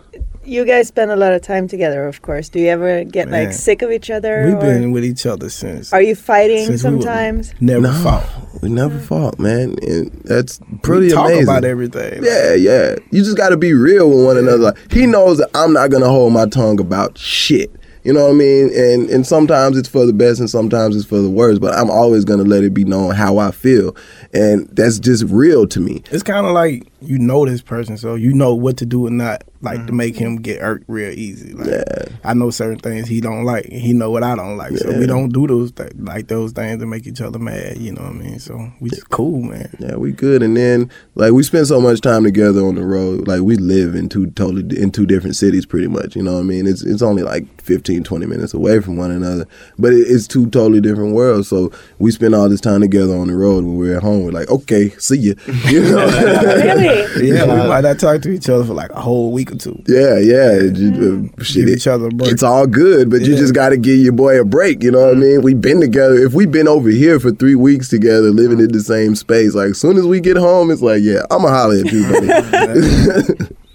S6: you guys spend a lot of time together, of course. Do you ever get
S3: Man.
S6: like sick of each other?
S3: We've
S6: or-
S3: been with each other since.
S6: Are you fighting
S3: since we
S6: sometimes?
S3: never
S2: No,
S3: fought.
S2: we never fought, man. And that's pretty
S3: we talk
S2: amazing.
S3: about everything.
S2: Yeah, yeah. You just got to be real with one another. Like, he knows that I'm not gonna hold my tongue about shit. You know what I mean? And and sometimes it's for the best, and sometimes it's for the worst. But I'm always gonna let it be known how I feel, and that's just real to me.
S3: It's kind of like you know this person, so you know what to do and not like to mm-hmm. make him get irked real easy. Like
S2: Yeah.
S3: I know certain things he don't like, he know what I don't like. So we don't do those th- like those things to make each other mad. You know what I mean? So we just cool, man.
S2: Yeah, we good. And then like we spend so much time together on the road. Like we live in two totally in two different cities, pretty much. You know what I mean? It's it's only like 15, 20 minutes away from one another, but it, it's two totally different worlds. So we spend all this time together on the road. When we're at home, we're like, okay, see you. You know?
S6: really?
S3: Yeah, we might not talk to each other for like a whole week or two.
S2: Yeah, yeah. it ju- uh, shit,
S3: Give each other a break.
S2: It's all good, but you just got to give your boy a break. You know what I mean? We've been together. If we've been over here for three weeks together, living in the same space, like as soon as we get home, it's like, yeah, I'm gonna holler at you, buddy.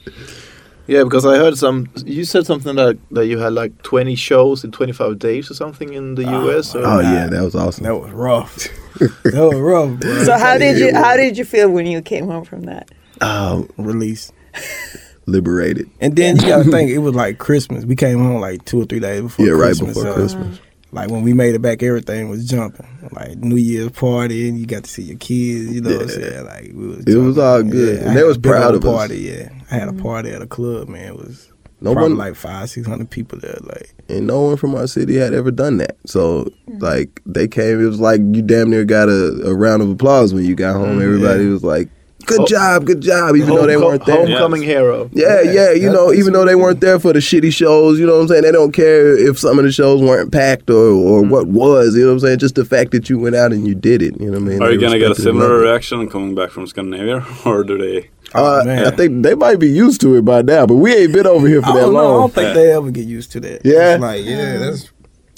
S1: Yeah, because I heard some. You said something that that you had like 20 shows in 25 days or something in the US. Or,
S2: oh yeah, that was awesome.
S3: That was rough. that was rough, bro.
S6: So how did you how did you feel when you came home from that?
S2: Um,
S3: release?
S2: Liberated.
S3: And then you gotta think it was like Christmas. We came home like two or three days before
S2: Yeah, right before
S3: so,
S2: Christmas.
S3: Like when we made it back, everything was jumping. Like New Year's party, and you got to see your kids. You know what I'm
S2: Yeah.
S3: saying? Like we was.
S2: It was all good.
S3: Yeah,
S2: And
S3: I
S2: they was proud
S3: old
S2: of us.
S3: party. Yeah, I had a mm-hmm. party at a club. Man, it was
S2: No one-
S3: like five, six hundred people there. Like
S2: and no one from our city had ever done that. So mm-hmm. like they came, it was like you damn near got a, a round of applause when you got home. Mm-hmm. Everybody was like, "Good
S1: Ho-
S2: job, good job," even though they weren't there.
S1: Homecoming hero.
S2: Yeah, yeah, you know, even though they weren't there for the shitty shows, you know what I'm saying? They don't care if some of the shows weren't packed or, or what was, you know what I'm saying? Just the fact that you went out and you did it, you know what I mean?
S5: Are you gonna get a similar
S2: loved
S5: reaction coming back from Scandinavia, or do they?
S2: Uh,
S3: man.
S2: I think they might be used to it by now, but we ain't been over here for that
S3: don't know. I don't think they ever get used to that.
S2: Yeah?
S3: It's like yeah, that's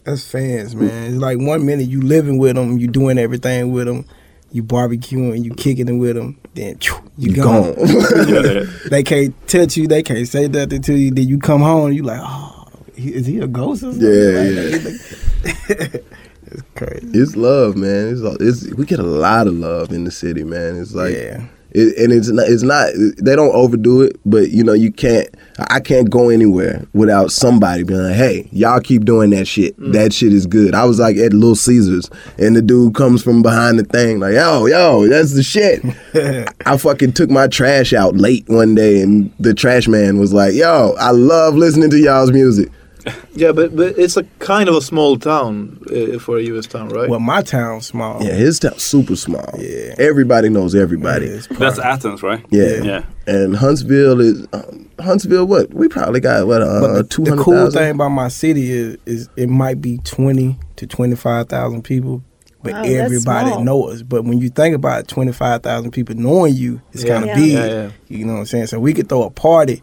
S3: that's fans, man. It's like one minute you living with them, you doing everything with them, you barbecuing, you kicking it with them, then phew, you,
S2: You
S3: gone.
S2: gone.
S3: They can't touch you, they can't say nothing to you. Then you come home, you like, oh, is he a ghost? Or something?
S2: Yeah,
S3: Like, it's crazy.
S2: It's love, man. It's, it's we get a lot of love in the city, man. It's like,
S3: Yeah.
S2: It, and it's not, it's not. They don't overdo it, but you know, you can't. I can't go anywhere without somebody being like, "Hey, y'all keep doing that shit. Mm. That shit is good." I was like at Little Caesars, and the dude comes from behind the thing, like, "Yo, yo, that's the shit." I fucking took my trash out late one day, and the trash man was like, "Yo, I love listening to y'all's music."
S1: Yeah, but, but it's a kind of a small town uh, for a US town, right?
S3: Well, my town's small.
S2: Yeah, his town's super small.
S3: Yeah.
S2: everybody knows everybody.
S3: It's
S5: That's Athens, right?
S2: Yeah.
S5: Yeah.
S2: And Huntsville is um, Huntsville. What we probably got what
S3: But
S2: uh,
S3: the,
S2: two
S3: the cool
S2: thousand.
S3: thing about my city is, is it might be twenty to twenty five thousand people, but
S6: Wow,
S3: everybody knows. us. But when you think about twenty five thousand people knowing you, it's
S1: Yeah.
S3: kind of
S6: Yeah.
S3: big.
S1: Yeah, yeah.
S3: You know what I'm saying? So we could throw a party,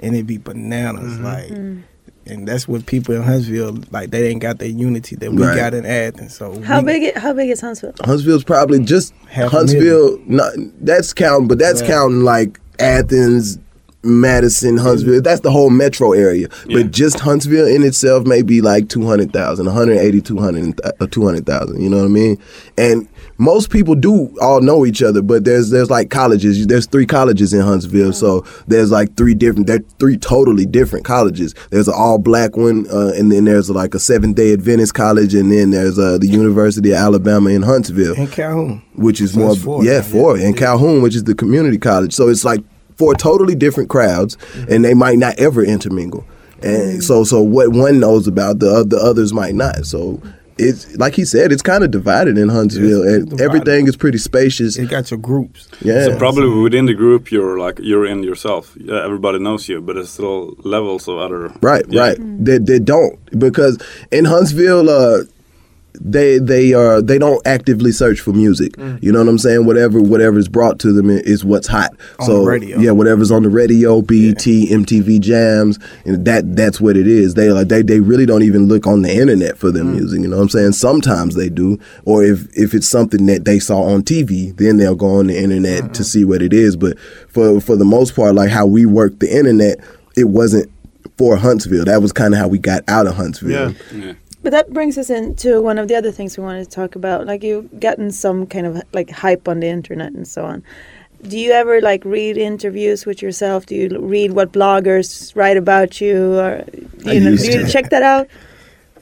S3: and it'd be bananas,
S2: Mm-hmm.
S3: like.
S6: Mm.
S3: And that's what people in Huntsville like. They ain't got that unity that we
S2: Right.
S3: got in Athens. So
S6: How
S3: we-
S6: big? i- How big is Huntsville?
S2: Huntsville's probably just
S3: Half
S2: Huntsville. Not that's counting, but that's
S3: Right.
S2: counting like Athens, Madison, Huntsville. That's the whole metro area. But just Huntsville in itself may be like 200,000, 180, 200, uh, 200,000. You know what I mean? And most people do all know each other, but there's there's like colleges. There's three colleges in Huntsville, so there's like three different. They're three totally different colleges. There's an all black one, uh, and then there's like a Seventh Day Adventist college, and then there's uh, the University of Alabama in Huntsville
S3: In Calhoun.
S2: which is
S3: So
S2: more
S3: four
S2: yeah four and Calhoun, which is the community college. So it's like four totally different crowds,
S3: Mm-hmm.
S2: and they might not ever intermingle. And so so what one knows about the the others might not. So it's like he said, it's kind of divided in Huntsville,
S3: it's
S2: and
S3: divided.
S2: everything is pretty spacious.
S3: It got your groups.
S2: Yeah,
S5: So probably within the group, you're like you're in yourself. Yeah, everybody knows you, but it's still levels of other.
S2: Right,
S5: Yeah.
S2: right. They, they don't because in Huntsville, uh, they they are they don't actively search for music.
S3: Mm.
S2: You know what I'm saying? Whatever whatever's brought to them is what's hot.
S3: On
S2: so
S3: the radio.
S2: yeah, whatever's on the radio, BET, MTV Jams, and that that's what it is. They like they they really don't even look on the internet for
S3: Mm.
S2: their music. You know what I'm saying? Sometimes they do, or if if it's something that they saw on TV, then they'll go on the internet
S3: Mm-hmm.
S2: to see what it is. But for for the most part, like how we work the internet, it wasn't for Huntsville. That was kind of how we got out of Huntsville.
S1: Yeah.
S6: But that brings us into one of the other things we wanted to talk about. Like you've gotten some kind of like hype on the internet and so on. Do you ever like read interviews with yourself? Do you read what bloggers write about you? Or you know, do you check that out?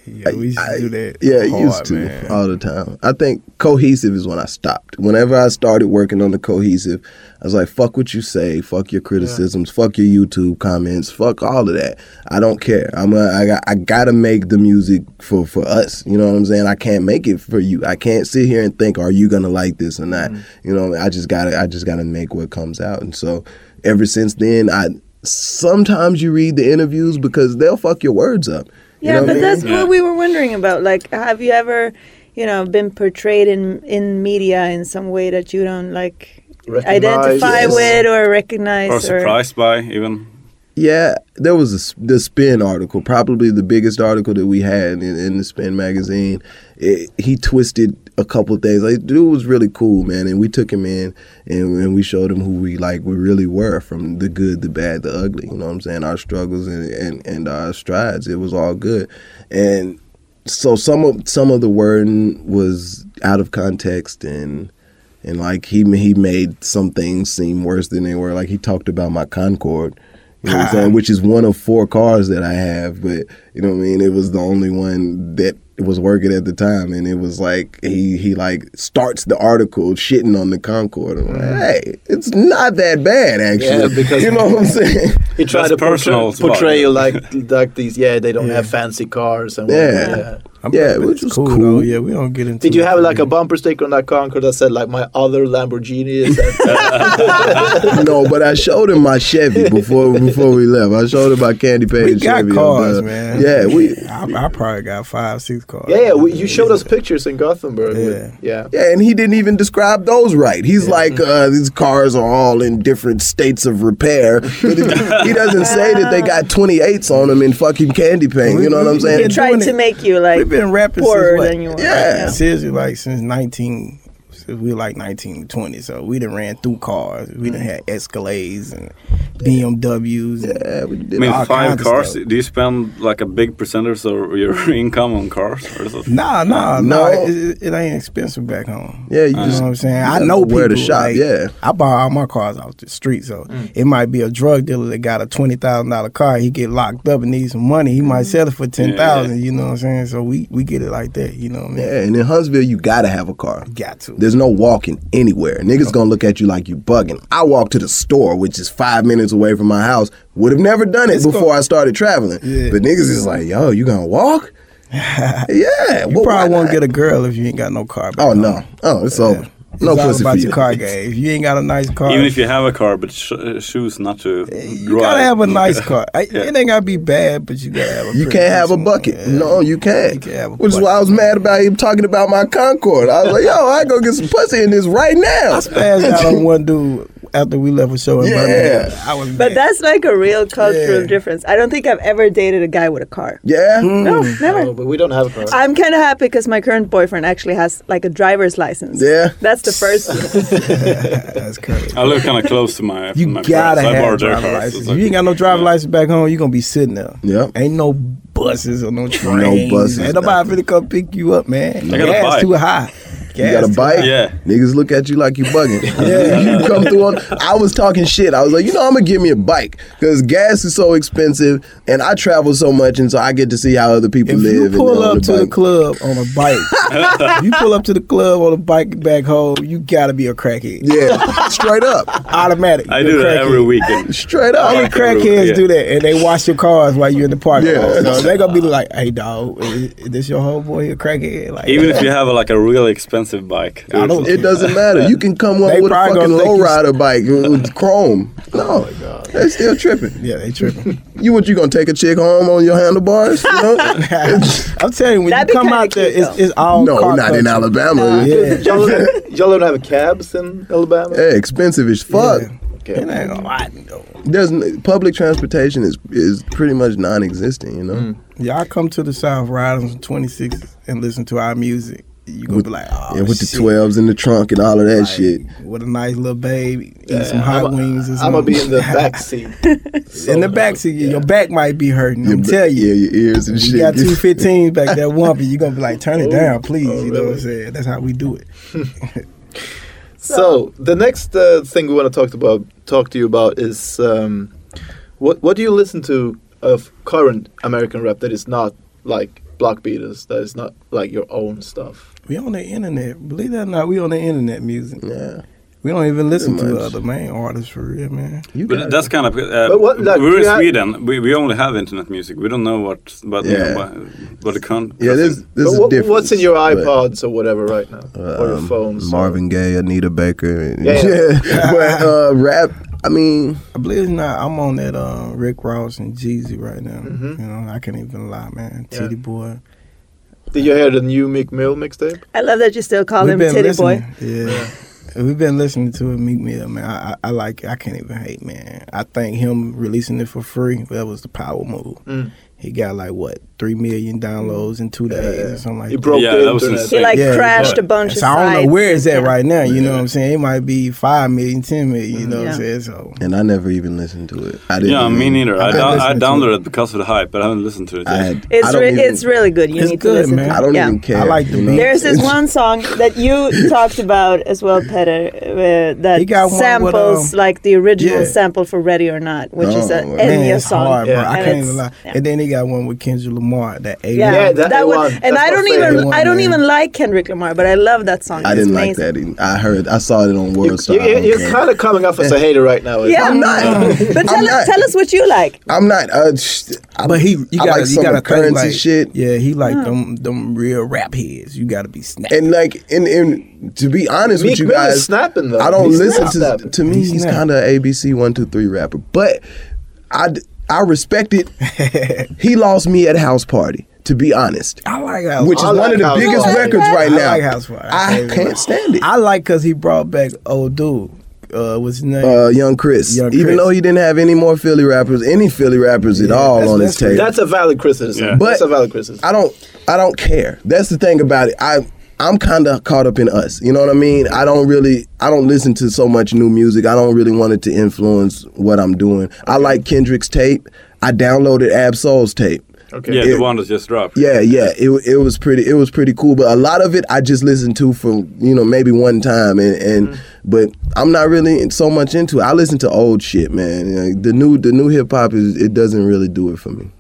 S3: Yeah, we used to do that.
S2: Yeah, I
S3: hard,
S2: used to
S3: man.
S2: all the time. I think cohesive is when I stopped. Whenever I started working on the cohesive, I was like, "Fuck what you say, fuck your criticisms, fuck your YouTube comments, fuck all of that. I don't care. I'm a, I got I gotta make the music for for us. You know what I'm saying? I can't make it for you. I can't sit here and think, are you gonna like this or not? Mm-hmm. You know, I just gotta I just gotta make what comes out. And so ever since then, I sometimes you read the interviews because they'll fuck your words up. You
S6: Yeah, but
S2: I mean?
S6: that's what we were wondering about. Like, have you ever, you know, been portrayed in in media in some way that you don't like
S1: Recognize,
S6: identify
S1: yes.
S6: with or recognize
S5: Or surprised by even.
S2: Yeah, there was a, the Spin article, probably the biggest article that we had in, in the Spin magazine. It, he twisted a couple things. Like, dude was really cool, man, and we took him in and, and we showed him who we like we really were, from the good, the bad, the ugly. You know what I'm saying? Our struggles and and, and our strides. It was all good, and so some of some of the wording was out of context and and like he he made some things seem worse than they were. Like he talked about my Concorde, you know what I'm saying, which is one of four cars that I have, but you know what I mean. It was the only one that was working at the time, and it was like he he like starts the article shitting on the Concorde. I'm like, mm. hey, it's not that bad actually.
S1: Yeah, because-
S2: you know what I'm saying.
S1: He tried
S5: That's
S1: to
S5: personal
S1: portray, portray you like like these. Yeah, they don't have fancy cars and
S2: Yeah.
S1: whatnot,
S3: I'm-
S2: Yeah,
S3: but
S2: which was
S3: though.
S2: cool.
S3: Yeah, we don't get into.
S1: Did you have
S3: for
S1: like a bumper sticker on that Concorde that said like my other Lamborghini is
S2: no, but I showed him my Chevy before before we left. I showed him my candy
S3: paint.
S2: We
S3: got
S2: Chevy.
S3: cars, man.
S2: Yeah, we
S3: I, I probably got five, six cars.
S1: Yeah, yeah. We, you showed us pictures in Gothenburg.
S3: Yeah.
S1: With, yeah.
S2: Yeah, and he didn't even describe those right. He's like, uh, these cars are all in different states of repair. But it- he doesn't say that they got 28s on them in fucking candy paint. You know what I'm
S6: He
S2: saying?
S6: tried
S3: doing
S6: to make you like
S3: We've been rapping
S6: poorer
S3: since what?
S6: than you are.
S2: Yeah.
S3: Seriously, like since nineteen, since we were like nineteen twenty. So we done ran through cars. We done mm. had Escalades and BMWs. And
S2: Yeah, we
S5: I
S2: did.
S5: mean,
S3: all
S5: five
S3: kinds of
S5: cars.
S3: stuff.
S5: Do you spend like a big percentage of your income on cars? Or is it?
S3: Nah, nah,
S2: No.
S3: no. It, it- it ain't expensive back home.
S2: Yeah, you
S3: You know what I'm saying? I know
S2: know where to
S3: people,
S2: shop,
S3: like,
S2: yeah.
S3: I buy all my cars off the street, so mm. it might be a drug dealer that got a twenty thousand dollar car. He get locked up and needs some money. He might mm. sell it for ten thousand. You know what I'm saying? So we we get it like that. You know what I mean?
S2: Yeah, and in Huntsville, you gotta have a car.
S3: Got to.
S2: There's no walking anywhere. Niggas gonna look at you like you bugging. I walked to the store, which is five minutes away from my house. Would have never done it
S3: go.
S2: before I started traveling.
S3: Yeah.
S2: But niggas is like, yo, you gonna walk? yeah.
S3: You
S2: well,
S3: probably won't get a girl if you ain't got no car. back
S2: Oh
S3: home.
S2: no. Oh, it's over.
S3: It's
S2: No
S3: all
S2: pussy
S3: about
S2: for
S3: your
S2: you.
S3: car game. If you ain't got a nice car,
S5: Even if you have a car, but sh- uh, choose not to
S3: you
S5: drive.
S3: gotta have a nice car. I, It ain't gotta be bad, but you gotta have a.
S2: You can't have a bucket.
S3: one. Yeah.
S2: No, you can't.
S3: You can't have a
S2: Which is why I was mad about him talking about my Concorde. I was like, yo, I go get some pussy in this right now.
S3: I spazzed out on one dude after we left a show in
S2: Yeah.
S3: Birmingham. I was
S6: But
S3: mad.
S6: that's like a real cultural
S3: Yeah.
S6: difference. I don't think I've ever dated a guy with a car.
S2: Yeah.
S6: No, hmm. never.
S1: Oh, but we don't have a car.
S6: I'm kind of happy because my current boyfriend actually has like a driver's license.
S2: Yeah.
S6: That's the first.
S3: That's crazy.
S5: I live kind of close to my
S3: You
S5: my
S3: gotta
S5: parents.
S3: Have a
S5: driver's
S3: driver license.
S5: It's
S3: If you ain't got no driver license back home, you're gonna be sitting there.
S2: Yep.
S3: Ain't no buses or no trains.
S2: No buses,
S3: Ain't nobody finna come pick you up, man.
S5: I got a bike.
S3: too high.
S2: You got a bike?
S5: Yeah.
S2: Niggas look at you like you bugging.
S3: Yeah.
S2: you come through on. I was talking shit. I was like, you know, I'm gonna give me a bike because gas is so expensive, and I travel so much, and so I get to see how other people
S3: If
S2: live.
S3: you
S2: and
S3: pull
S2: on
S3: up
S2: the
S3: to the club on a bike, you pull up to the club on a bike back home, you gotta be a crackhead.
S2: yeah, straight up,
S3: Automatic.
S5: I
S3: You're
S5: do
S3: a
S5: that every weekend.
S2: straight up.
S3: Only crackheads
S5: Yeah.
S3: do that, and they wash your cars while you're in the parking
S2: Yeah.
S3: lot. So they gonna be like, "Hey, dog, is, is this your homeboy? He a crackhead?" Like,
S5: Even if you have a, like a really expensive bike.
S3: I don't-
S2: It doesn't matter. You can come up with a fucking
S3: gonna
S2: lowrider bike with with chrome. No, they still tripping.
S3: yeah, they tripping.
S2: You what? You gonna take a chick home on your handlebars? You know?
S3: I'm telling you, when
S6: That'd
S3: you come
S6: kinda
S3: out there, it's, it's all
S2: no,
S3: car
S2: not in
S3: country.
S2: Alabama.
S3: Yeah.
S1: y'all, don't, y'all don't have cabs in Alabama?
S2: Hey, expensive as fuck.
S3: Yeah.
S1: Okay.
S3: It ain't gonna lie, though.
S2: There's public transportation is is pretty much non-existent. You know.
S3: Mm. Y'all come to the South riding on 26 and listen to our music. You gonna be like, oh,
S2: yeah, with the twelves in the trunk and all of that
S3: Like,
S2: shit.
S3: With a nice little baby, eat
S1: Yeah,
S3: some hot
S1: I'm
S3: wings or
S1: I'm gonna be in the back seat.
S3: in the back seat, your back might be hurting. I'm
S2: ba-
S3: telling you.
S2: Yeah, your ears and
S3: You
S2: shit.
S3: You got two 15s back there wumpy. You gonna be like, turn it
S1: Oh,
S3: down, please.
S1: oh,
S3: you know what I'm saying? That's how we do it.
S1: So the next uh, thing we want to talk about, talk to you about, is um, what what do you listen to of current American rap that is not like Block Beattaz, that is not like your own stuff.
S3: We on the internet. Believe that or not, we on the internet music.
S2: Yeah.
S3: We don't even listen to
S2: much.
S3: other main artists for real, man.
S2: You
S5: But
S2: got
S5: that's kind of. Uh,
S1: But what, like,
S5: we're in
S1: you have-
S5: Sweden. We, we only have internet music. We don't know what, but you know,
S2: Yeah.
S5: what, what the con.
S2: Yeah, this this
S1: But
S2: is
S1: what-
S2: different.
S1: what's in your iPods or whatever right now, or your
S2: Um,
S1: phones? or-
S2: Marvin Gaye, Anita Baker. and-
S1: Yeah, yeah.
S2: but uh, rap. I mean,
S3: I believe it's not. I'm on that uh, Rick Ross and Jeezy right now.
S1: Mhm.
S3: You know, I can't even lie, man.
S1: Yeah.
S3: Titty boy.
S1: Did you hear the new Meek Mill mixtape?
S6: I love that you still call
S3: We've
S6: him
S3: been
S6: Titty Boy.
S3: Yeah. We've been listening to it, Meek Mill, man. I, I, I like it. I can't even hate, man. I think him releasing it for free, that was the power move.
S1: Mm.
S3: He got like, what, 3 million downloads in two days or something like
S1: He
S3: that.
S1: broke
S5: Yeah,
S1: the
S5: that was
S1: internet.
S5: insane.
S6: He like
S3: Yeah,
S6: crashed
S5: but-
S6: a bunch of
S3: So I don't know
S6: sites.
S3: where it's at
S6: Yeah.
S3: right now. You know what I'm saying? It might be 5 million, 10 million, you know what I'm saying? So
S2: and I never even listened to it. I didn't.
S5: Yeah, me neither. I,
S3: I've
S5: down, I downloaded
S3: it.
S5: it because of the hype, but I haven't listened to it yet.
S2: had.
S6: It's re-
S2: even,
S6: it's really good. You
S3: It's
S6: need
S3: good,
S6: to listen
S3: man.
S6: to it.
S2: I don't
S6: yeah.
S2: even care.
S3: I like the
S2: you know?
S3: beat.
S6: There's this one song that you talked about as well, Peter, uh, that
S3: He got
S6: samples
S3: um,
S6: like the original sample for Ready or Not, which is
S2: Oh,
S6: an
S2: man,
S6: Enya
S3: it's
S6: song.
S3: hard, bro. I
S6: And
S3: can't even lie. And then he got one with Kendrick Lamar, that A
S6: Yeah,
S1: Yeah,
S6: that,
S1: that
S6: one.
S1: one.
S6: And I don't
S1: favorite
S6: even
S3: one,
S6: I don't
S3: man.
S6: even like Kendrick Lamar, but I love that song.
S2: I
S6: It's
S2: didn't like
S6: amazing.
S2: that. I heard. I saw it on
S1: You,
S2: World Star.
S1: you, you're kind of coming off as a hater right now.
S6: Yeah,
S2: I'm not.
S6: But tell
S2: I'm
S6: us,
S2: not.
S6: tell us what you like.
S2: I'm not. Uh, sh- I,
S3: But he, you
S2: I
S3: gotta,
S2: like
S3: you
S2: some
S3: gotta
S2: currency
S3: like,
S2: shit.
S3: Yeah, he like them, them real rap heads. You gotta be snapping.
S2: And like, and, and to be honest
S1: Meek
S2: with you
S1: Mill
S2: guys,
S1: snapping though.
S2: I don't
S1: He's
S2: listen to.
S1: snapping.
S2: To me,
S3: He's
S2: he's kind of ABC one two three rapper, but I d- I respect it. he lost me at house party. To be honest,
S3: I like House
S2: which is
S1: I
S2: one
S1: like
S2: of the
S1: House
S2: biggest
S1: Party.
S2: records right
S3: I
S2: now.
S3: like House Party.
S2: I
S3: can't
S2: can't stand it.
S3: I like because he brought back old dude. Uh, what's his name?
S2: uh, Young Chris.
S3: Young
S2: Even
S3: Chris.
S2: though he didn't have any more Philly rappers, any Philly rappers at all on his tape.
S1: That's a valid criticism.
S5: Yeah.
S1: That's a valid criticism.
S2: I don't I don't care. That's the thing about it. I I'm kind of caught up in us. You know what I mean? I don't really I don't listen to so much new music. I don't really want it to influence what I'm doing. I like Kendrick's tape. I downloaded Ab Soul's tape.
S1: Okay.
S5: Yeah,
S2: It-
S5: the one that just dropped.
S2: Yeah, yeah, it it was pretty it was pretty cool, but a lot of it I just listened to for you know maybe one time, and, and
S1: Mm-hmm.
S2: but I'm not really so much into it. I listen to old shit, man. You know, the new the new hip hop is it doesn't really do it for me.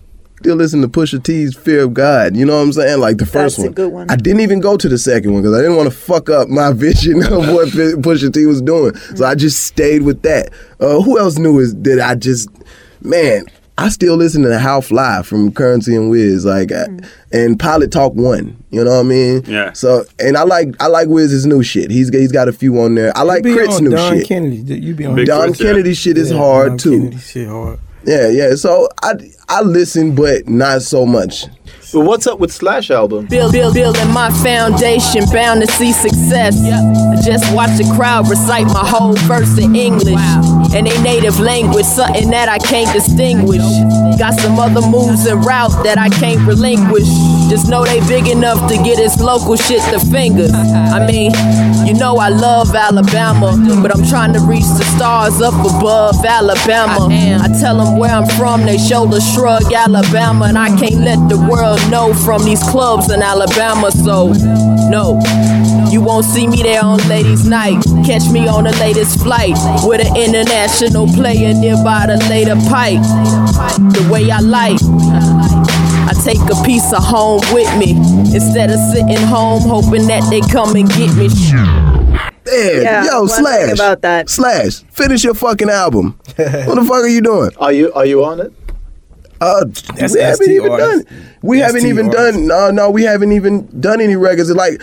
S2: Still listen to Pusha T's "Fear of God." You know what I'm saying? Like the first
S6: That's a
S2: one.
S6: good one.
S2: I didn't even go to the second one because I didn't want to fuck up my vision of what P- Pusha T was doing. So I just stayed with that. Uh, who else knew is that I just man. I still listen to How Fly from Curren$y and Wiz, like, uh, and Pilot Talk One. You know what I mean?
S5: Yeah.
S2: So, and I like I like Wiz's new shit. He's he's got a few on there. I like
S3: you be
S2: K.R.I.T.'s
S3: on
S2: new
S3: Don
S2: shit.
S3: Kennedy. You be on
S5: Big
S2: Don
S5: K.R.I.T., yeah.
S2: Kennedy shit is
S3: Yeah,
S2: hard
S3: Don
S2: too.
S3: Kennedy shit hard.
S2: Yeah, yeah. So I I listen, but not so much.
S1: But what's up with Slash album?
S13: Build, build, building my foundation, bound to see success. I just watch the crowd recite my whole verse in English. And a native language, something that I can't distinguish. Got some other moves and route that I can't relinquish. Just know they big enough to get his local shit to fingers. I mean, you know I love Alabama, but I'm trying to reach the stars up above Alabama. I tell them where I'm from, they shoulder shrug Alabama, and I can't let the world know from these clubs in Alabama. So, no, you won't see me there on ladies' night. Catch me on the latest flight with an international player nearby the later pipe. The way I like. I take a piece of home with me instead of sitting home hoping that they come and get me.
S2: Man,
S6: Yeah,
S2: yo, Slash.
S6: about that.
S2: Slash, finish your fucking album. what the fuck are you doing?
S1: Are you are you on it?
S2: Uh, we haven't even done. We haven't even done. No, no, we haven't even done any records. Like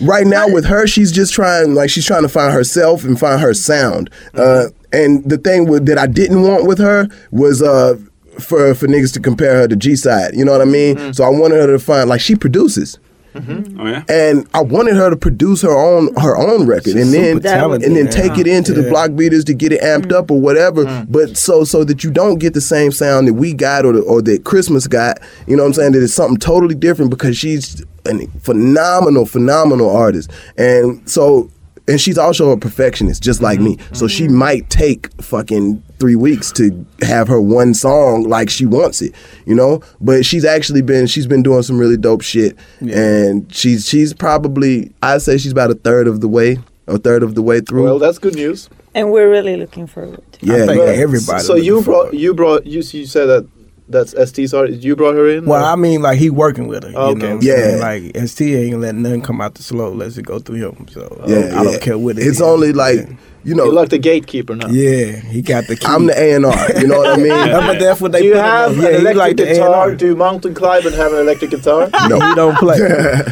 S2: right now with her, she's just trying. Like she's trying to find herself and find her sound. Uh, and the thing with, that I didn't want with her was uh for for niggas to compare her to G-Side. You know what I mean? So I wanted her to find like she produces. Mm-hmm.
S5: Oh yeah.
S2: And I wanted her to produce her own her own record, and then
S3: talented,
S2: and then
S3: man.
S2: take it into the
S3: Yeah.
S2: Block Beattaz to get it amped up or whatever. Mm. But so so that you don't get the same sound that we got or the, or that Christmas got. You know what I'm saying? That it's something totally different because she's a phenomenal, phenomenal artist, and so. And she's also a perfectionist, just like me. So she mm-hmm. might take fucking three weeks to have her one song like she wants it, you know. But she's actually been she's been doing some really dope shit, and she's she's probably I'd say she's about a third of the way, a third of the way through.
S1: Well, that's good news.
S6: And we're really looking forward. to
S2: yeah,
S3: I think everybody.
S1: So
S3: looking
S1: you brought you brought you you said that that's ST's artist. You brought her in.
S3: Well,
S1: or-
S3: I mean, like he working with her. You
S1: Okay.
S3: know what I'm
S2: Yeah.
S3: Like ST ain't gonna nothing come out the slow unless it go through him. So oh,
S2: yeah,
S3: I don't
S2: yeah.
S3: care what it
S2: It's
S3: is.
S2: only like
S3: Yeah.
S2: you know.
S1: you're like the gatekeeper now.
S3: Yeah, he got the key.
S2: I'm the A and R. You know what I mean?
S3: Yeah, but that's what they
S1: Do you have
S3: on.
S1: an
S3: yeah,
S1: electric
S3: like the
S1: guitar? Do mountain climb and have an electric guitar?
S2: No,
S3: He don't play.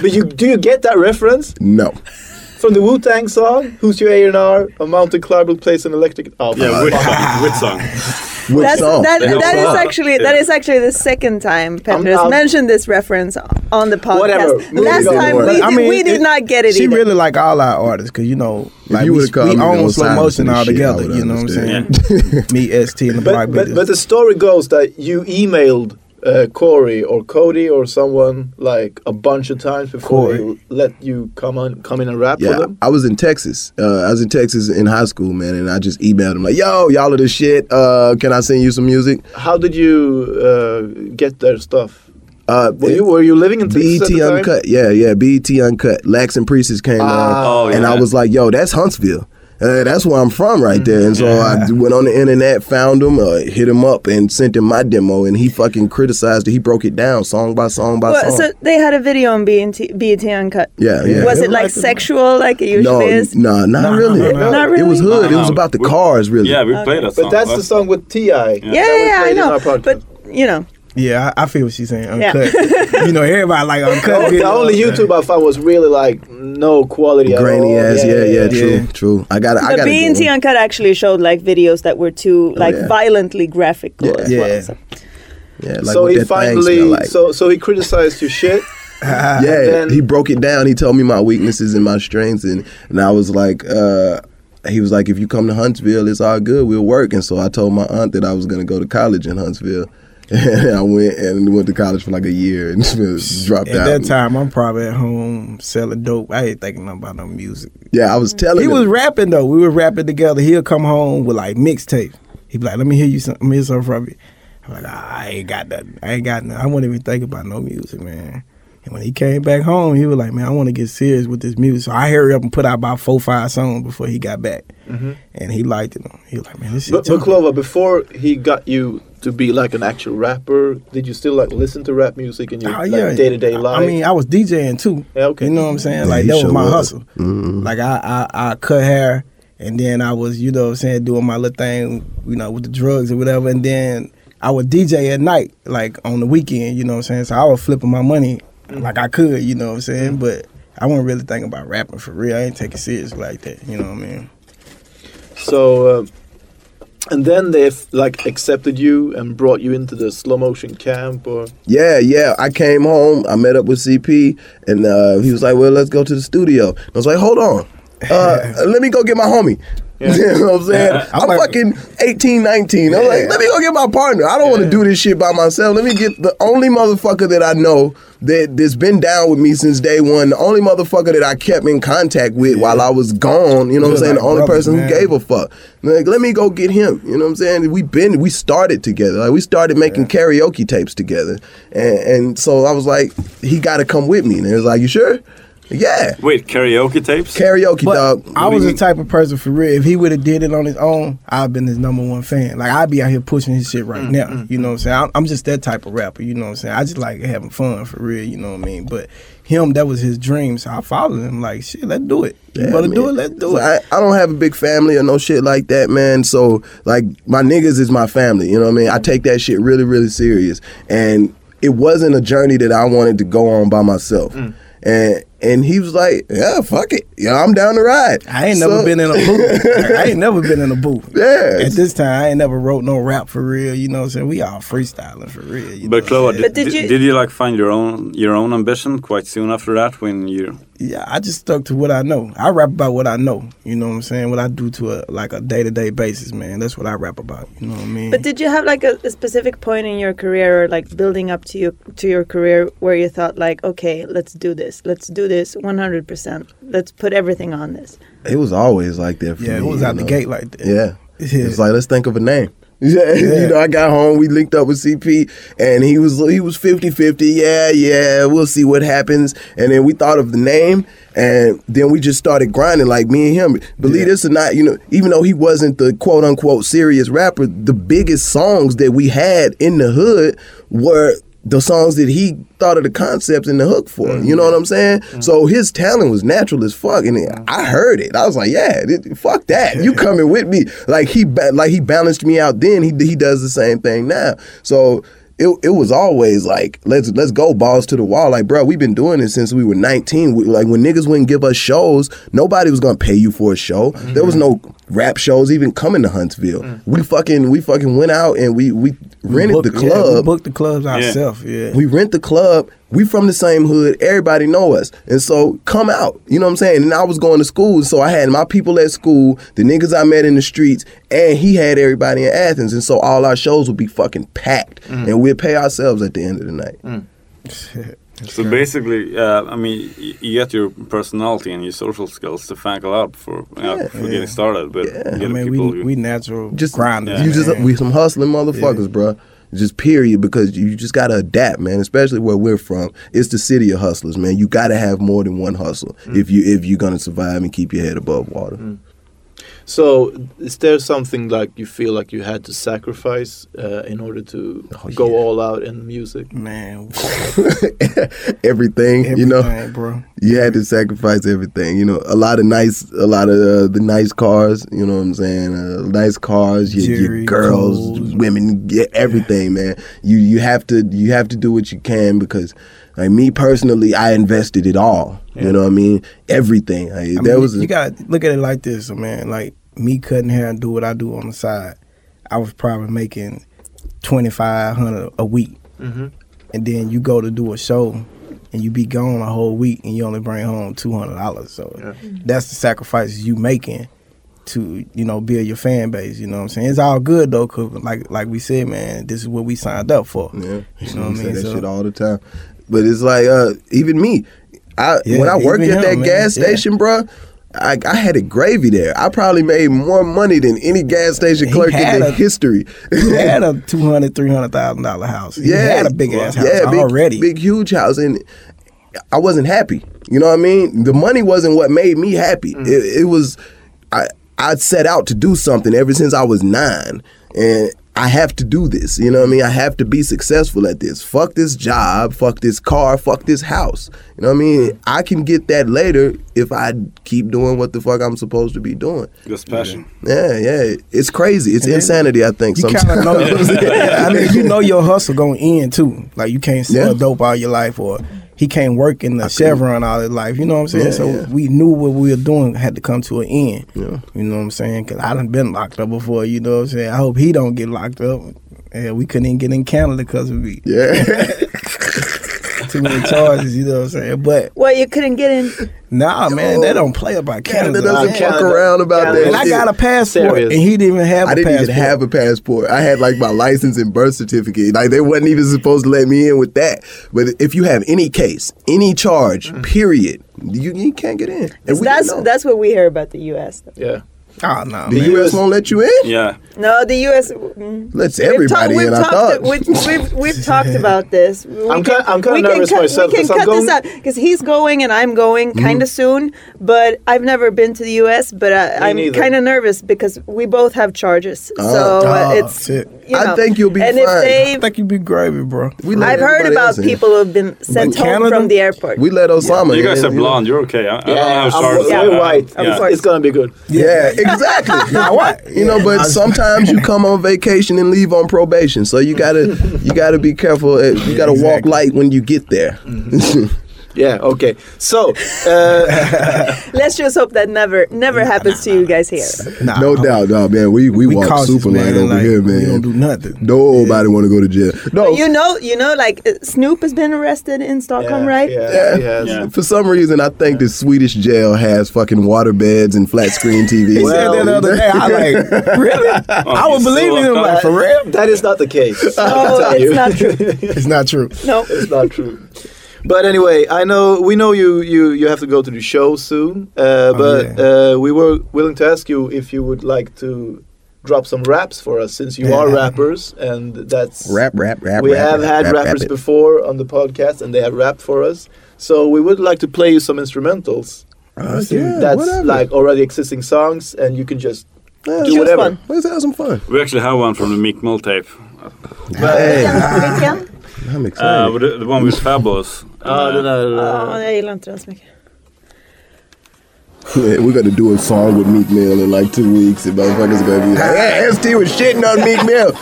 S1: but you do you get that reference
S2: no.
S1: From the Wu Tang song? Who's your A and R?" A mountain climber plays an electric. Oh,
S5: Yeah, which song? Which song?
S2: Which
S6: That's,
S2: song?
S6: that,
S5: They have
S6: that is
S5: song.
S6: actually that is actually the second time Petter has mentioned this reference on the podcast.
S1: Whatever.
S6: Last time
S1: on.
S6: we,
S3: I
S6: did,
S3: mean,
S6: we did
S3: it-
S6: not get it
S3: She
S6: either.
S3: really like all our artists, cause you know, like
S2: you
S3: we,
S2: would've called
S3: we own slow motion all together.
S2: would've
S3: You know what I'm saying?
S2: understood.
S3: Me, ST, and the
S1: But,
S3: Black
S1: but, but the story goes that you emailed uh, Corey or Cody or someone like a bunch of times before
S3: Corey.
S1: they let you come on come in and rap for
S2: Yeah,
S1: them.
S2: I was in Texas. Uh, I was in Texas in high school, man, and I just emailed him like, "Yo, y'all are the shit. Uh, can I send you some music?"
S1: How did you uh, get their stuff?
S2: Uh,
S1: Were you were you living in Texas
S2: BET
S1: at the time?
S2: Uncut, yeah, yeah, BET Uncut. Lax and Priestess came
S1: Ah.
S2: on,
S5: Oh,
S2: and I was like, "Yo, that's Huntsville. Uh, that's where I'm from, right there." And so
S1: Mm-hmm.
S2: I went on the internet, found him, uh, hit him up, and sent him my demo, and he fucking criticized it. He broke it down song by song by
S6: Well,
S2: song.
S6: so they had a video on BET, BET Uncut.
S2: yeah, yeah.
S6: Was
S3: They
S6: it like
S3: liked it.
S6: sexual, like it
S2: no,
S6: usually is?
S2: no, not
S3: No,
S2: really.
S3: no, no,
S6: Not
S2: It was
S6: really?
S2: hood. It was about the
S5: We-
S2: cars, really.
S5: Yeah, we played that song.
S1: But that's the song with Ti.
S6: Yeah, yeah, yeah, I know. But you know,
S3: yeah, I, I feel what she's saying.
S6: Yeah.
S3: Uncut. you know, everybody like uncut.
S1: the
S3: videos.
S1: only YouTube I found was really like no quality at
S2: Grainy
S1: all.
S2: ass, yeah, yeah, true,
S3: yeah.
S2: true. I got, I
S6: the
S2: got
S6: BET Uncut actually showed like videos that were too like
S2: Oh, yeah.
S6: violently graphical
S2: Yeah.
S6: as
S3: Yeah.
S6: well. So.
S2: Yeah, like
S1: so he finally,
S2: smell like.
S1: so so he criticized your shit.
S2: yeah,
S1: then-
S2: he broke it down. He told me my weaknesses and my strengths, and and I was like, uh, he was like, if you come to Huntsville, it's all good. We'll work. And so I told my aunt that I was gonna go to college in Huntsville. And I went and went to college for like a year and dropped
S3: At
S2: out.
S3: At that time, I'm probably at home selling dope. I ain't thinking about no music.
S2: yeah, I was telling
S3: He
S2: him.
S3: was rapping though. We were rapping together. He'll come home with like mixtape. He'd be like, "Let me hear you some, let me hear something from you." I'm like, ah, "I ain't got nothing. I ain't got nothing. I wouldn't even think about no music, man." And when he came back home, he was like, "Man, I want to get serious with this music." So I hurry up and put out about four, five songs before he got back, and he liked it. He was like, "Man, this shit."
S1: But, but. Clova, before he got you to be like an actual rapper, did you still like listen to rap music in your
S3: Oh,
S1: like, day to day life?
S3: I mean, I was DJing too.
S1: Yeah, okay.
S3: You know what I'm saying?
S2: Yeah,
S3: Like
S2: he
S3: that was my
S2: was.
S3: hustle.
S2: Mhm.
S3: Like I, I I cut hair and then I was, you know what I'm saying, doing my little thing, you know, with the drugs or whatever. And then I would DJ at night, like on the weekend, you know what I'm saying? So I was flipping my money like I could, you know what I'm saying? But I wasn't really thinking about rapping for real. I ain't taking it serious like that, you know what I mean?
S1: so uh, and then they've like accepted you and brought you into the slow motion camp, or
S2: Yeah, yeah. I came home. I met up with CP, and uh, he was like, "Well, let's go to the studio." I was like, "Hold on, uh, let me go get my homie." you know what I'm saying?
S3: I'm
S2: I'm,
S3: like-
S2: fucking 18, 19. I'm like, let me go get my partner. I don't want to do this shit by myself. Let me get the only motherfucker that I know that that's been down with me since day one. The only motherfucker that I kept in contact with while I was gone. You know what I'm saying?
S3: like
S2: the only
S3: brothers,
S2: person
S3: man.
S2: who gave a fuck. Like, let me go get him. You know what I'm saying? We been we started together. Like we started making karaoke tapes together, and, and so I was like, he got to come with me. And he was like, you sure? Yeah,
S5: Wait, karaoke tapes?
S2: karaoke
S3: But
S2: dog.
S3: I was the type of person for real. If he would have did it on his own, I'd been his number one fan. Like I'd be out here pushing his shit right mm, now. Mm, you know mm. what I'm saying? I'm, I'm just that type of rapper. You know what I'm saying? I just like having fun for real. You know what I mean? But him, that was his dream. So I followed him. Like shit, let's do it. You
S2: Yeah,
S3: wanna do it? Let's do
S2: So
S3: it.
S2: I, I don't have a big family or no shit like that, man. So like my niggas is my family. You know what I mean? I take that shit really, really serious. And it wasn't a journey that I wanted to go on by myself.
S3: Mm.
S2: And and he was like, Yeah, fuck it. Yeah, I'm down to ride.
S3: I ain't
S2: So-
S3: never been in a booth. Like, I ain't never been in a booth.
S2: Yeah.
S3: At this time, I ain't never wrote no rap for real. You know what I'm saying? We all freestyling for real. You
S5: But
S3: know Clova,
S5: did,
S6: did
S5: did,
S6: you-
S5: did you like find your own your own ambition quite soon after that when you
S3: yeah, I just stuck to what I know. I rap about what I know. You know what I'm saying? What I do to a like a day to day basis, man. That's what I rap about. You know what I mean?
S6: But did you have like a, a specific point in your career or like building up to your to your career where you thought like, okay, let's do this. Let's do this 100%. Let's put everything on this.
S2: It was always like that for
S3: yeah,
S2: me.
S3: it was
S2: you
S3: out the gate like that.
S2: Yeah.
S3: Yeah.
S2: It's like let's think of a name. Yeah, you know, I got home, we linked up with CP, and he was he was 50-50. Yeah, yeah, we'll see what happens. And then we thought of the name, and then we just started grinding like me and him. Believe this or not, you know, even though he wasn't the quote unquote serious rapper, the biggest songs that we had in the hood were the songs that he thought of the concepts and the hook for. You know mm-hmm. what I'm saying? Mm-hmm. So his talent was natural as fuck, and I mm-hmm. heard it. I was like, yeah, th- fuck that. You coming with me? Like he like he balanced me out. Then he he does the same thing now. So. It, it was always like let's let's go balls to the wall like bro we've been doing this since we were 19 we, like when niggas wouldn't give us shows nobody was gonna pay you for a show mm-hmm. there was no rap shows even coming to Huntsville mm. we fucking we fucking went out and we we rented
S3: Booked-
S2: the
S3: yeah,
S2: club
S3: we booked the clubs ourselves. Yeah.
S2: we rent the club. We from the same hood. Everybody know us. And so come out. You know what I'm saying? And I was going to school. So I had my people at school, the niggas I met in the streets, and he had everybody in Athens. And so all our shows would be fucking packed. And we'd pay ourselves at the end of the night.
S5: So basically, uh, I mean, you get your personality and your social skills to thank a lot for, uh, for getting started. But
S2: Yeah.
S5: you
S3: I mean,
S5: people
S3: we
S5: who-
S3: we natural
S2: Just
S3: grinders.
S2: You just we some hustling motherfuckers, bruh. Just period, because you just gotta adapt, man. Especially where we're from, it's the city of hustlers, man. You gotta have more than one hustle mm. if you if you're gonna survive and keep your head above water. Mm.
S1: So, is there something like you feel like you had to sacrifice uh, in order to
S2: Oh,
S1: go
S2: yeah.
S1: all out in music?
S3: man,
S2: everything, you know.
S3: bro.
S2: you had to sacrifice everything. You know, a lot of nice, a lot of uh, the nice cars. You know what I'm saying? Uh, nice cars, your, your girls,
S3: Coles.
S2: women, yeah, everything, man. You you have to you have to do what you can because, like me personally, I invested it all. You know what I mean? Everything. Like,
S3: I
S2: there was a,
S3: you got to look at it like this, man. Like me cutting hair and do what I do on the side, I was probably making twenty five hundred a week,
S1: Mhm.
S3: and then you go to do a show, and you be gone a whole week, and you only bring home two hundred dollars. So that's the sacrifices you making to you know build your fan base. You know what I'm saying? It's all good though, cause like like we said, man, this is what we signed up for.
S2: Yeah,
S3: You know what I
S2: say
S3: mean?
S2: that
S3: So-
S2: shit all the time. But it's like uh, even me, I
S3: Yeah,
S2: when I worked
S3: even
S2: at that
S3: man.
S2: gas
S3: Yeah.
S2: station, bruh, I, I had a gravy there. I probably made more money than any gas station clerk in the
S3: a-
S2: history.
S3: He had a two hundred, three hundred thousand dollar house. He had a big ass house
S2: yeah, big,
S3: already.
S2: big huge house, and I wasn't happy. You know what I mean? The money wasn't what made me happy.
S3: Mm.
S2: It, it was I I set out to do something ever since I was nine, and I have to do this. You know what I mean? I have to be successful at this. Fuck this job. Fuck this car. Fuck this house. You know what I mean? I can get that later if I keep doing what the fuck I'm supposed to be doing.
S5: just passion.
S2: Yeah, yeah. It's crazy. It's
S3: And
S2: insanity. I think
S3: You
S2: sometimes.
S3: kind of know. I mean, you know your hustle gonna end too. Like you can't sell
S2: Yeah.
S3: dope all your life, or he can't work in the Chevron all his life. You know what I'm saying?
S2: Yeah,
S3: so
S2: yeah.
S3: we knew what we were doing had to come to an end.
S2: Yeah.
S3: You know what I'm saying? Because I done been locked up before. You know what I'm saying? I hope he don't get locked up. And we couldn't even get in Canada because of me.
S2: Yeah.
S3: Too many charges. You know what I'm saying? But
S6: Well, you couldn't get in.
S3: nah, man, they don't play about Canada.
S2: Canada doesn't
S1: Canada.
S2: fuck around about
S1: Canada.
S2: that.
S3: and I got a passport,
S1: Serious.
S3: and he didn't even have a
S2: I didn't
S3: passport.
S2: even have a passport. I had like my license and birth certificate. Like they wasn't even supposed to let me in with that. But if you have any case, any charge,
S1: Mm.
S2: period, you, you can't get in. And we
S6: That's that's what we hear about the U.S. though.
S1: Yeah.
S3: Oh no,
S2: the
S3: man.
S2: U.S. won't let you in.
S5: Yeah.
S6: No, the U.S.
S2: Let's
S6: we've
S2: everybody
S6: talked-
S2: in. I
S6: talked,
S2: thought.
S6: We've, we've, we've talked about this. We
S1: I'm
S6: can-
S1: I'm kinda
S6: we can
S1: nervous
S6: cut,
S1: myself
S6: We can
S1: 'cause I'm
S6: cut
S1: going-
S6: this out because he's going and I'm going
S2: Mm-hmm.
S6: kind of soon. But I've never been to the U.S. But I, I'm kind of nervous because we both have charges.
S2: Oh.
S6: so uh,
S3: Oh,
S6: it's
S3: shit.
S6: you
S2: I think you'll be
S6: and
S2: fine.
S6: if they,
S3: I think you'd be gravy, bro.
S2: We let
S6: I've heard about people who have been sent
S3: But
S6: home
S3: Canada?
S6: from the airport.
S2: We let Osama.
S5: You guys
S2: in,
S5: are
S2: you know?
S5: blonde. You're okay. I, I don't
S1: Yeah,
S5: have
S1: I'm
S5: charges.
S1: very
S5: Uh,
S1: white.
S5: Yeah.
S1: It's gonna be good.
S2: Yeah, exactly.
S3: Now what?
S2: You know, but sometimes you come on vacation and leave on probation, so you gotta you gotta be careful. You gotta walk
S3: exactly.
S2: light when you get there. Mm-hmm.
S1: Yeah. Okay. So, uh,
S6: Let's just hope that never never happens to you guys here.
S3: Nah,
S2: no doubt, dog, man. We we,
S3: We
S2: walk
S3: cautious,
S2: super light
S3: man.
S2: over
S3: like,
S2: here,
S3: We
S2: man.
S3: don't do nothing.
S2: Nobody want to go to jail. No,
S6: You know, you know, like uh, Snoop has been arrested in Stockholm,
S1: yeah,
S6: right?
S1: Yeah.
S2: Yeah.
S1: he.
S5: Yeah.
S2: For some reason, I think the Swedish jail has fucking water beds and flat screen TVs.
S3: He said that the other day. I like, really? I was
S5: he's
S3: believing
S5: so
S3: him. Like, for real?
S1: That is not the case. I
S6: No, it's
S1: you.
S6: not true.
S3: It's not true.
S6: No.
S1: it's not true. But anyway, I know we know you you you have to go to the show soon. Uh, but
S3: yeah.
S1: uh, we were willing to ask you if you would like to drop some raps for us, since you are rappers, and that's
S2: Rap, rap, rap.
S1: we
S2: rap,
S1: have
S2: rap,
S1: had
S2: rap,
S1: rappers
S2: rap
S1: before on the podcast, and they have rapped for us. So we would like to play you some instrumentals.
S2: Uh, yeah,
S1: that's
S2: whatever.
S1: like already existing songs, and you can just
S2: Yeah,
S1: do
S6: Choose
S1: whatever.
S6: one.
S2: Let's have some fun.
S5: We actually have one from the Meek Mill tape.
S2: Hey,
S6: Vilken?
S2: I'm
S5: Uh, the, the one with Fabolous.
S1: Ja, den där...
S6: Ja, jag gillar inte den så mycket.
S2: Yeah, we're gonna do a song with Meek Mill in like two weeks, and motherfuckers are gonna be like, "Yeah, ST was shitting on Meek Mill."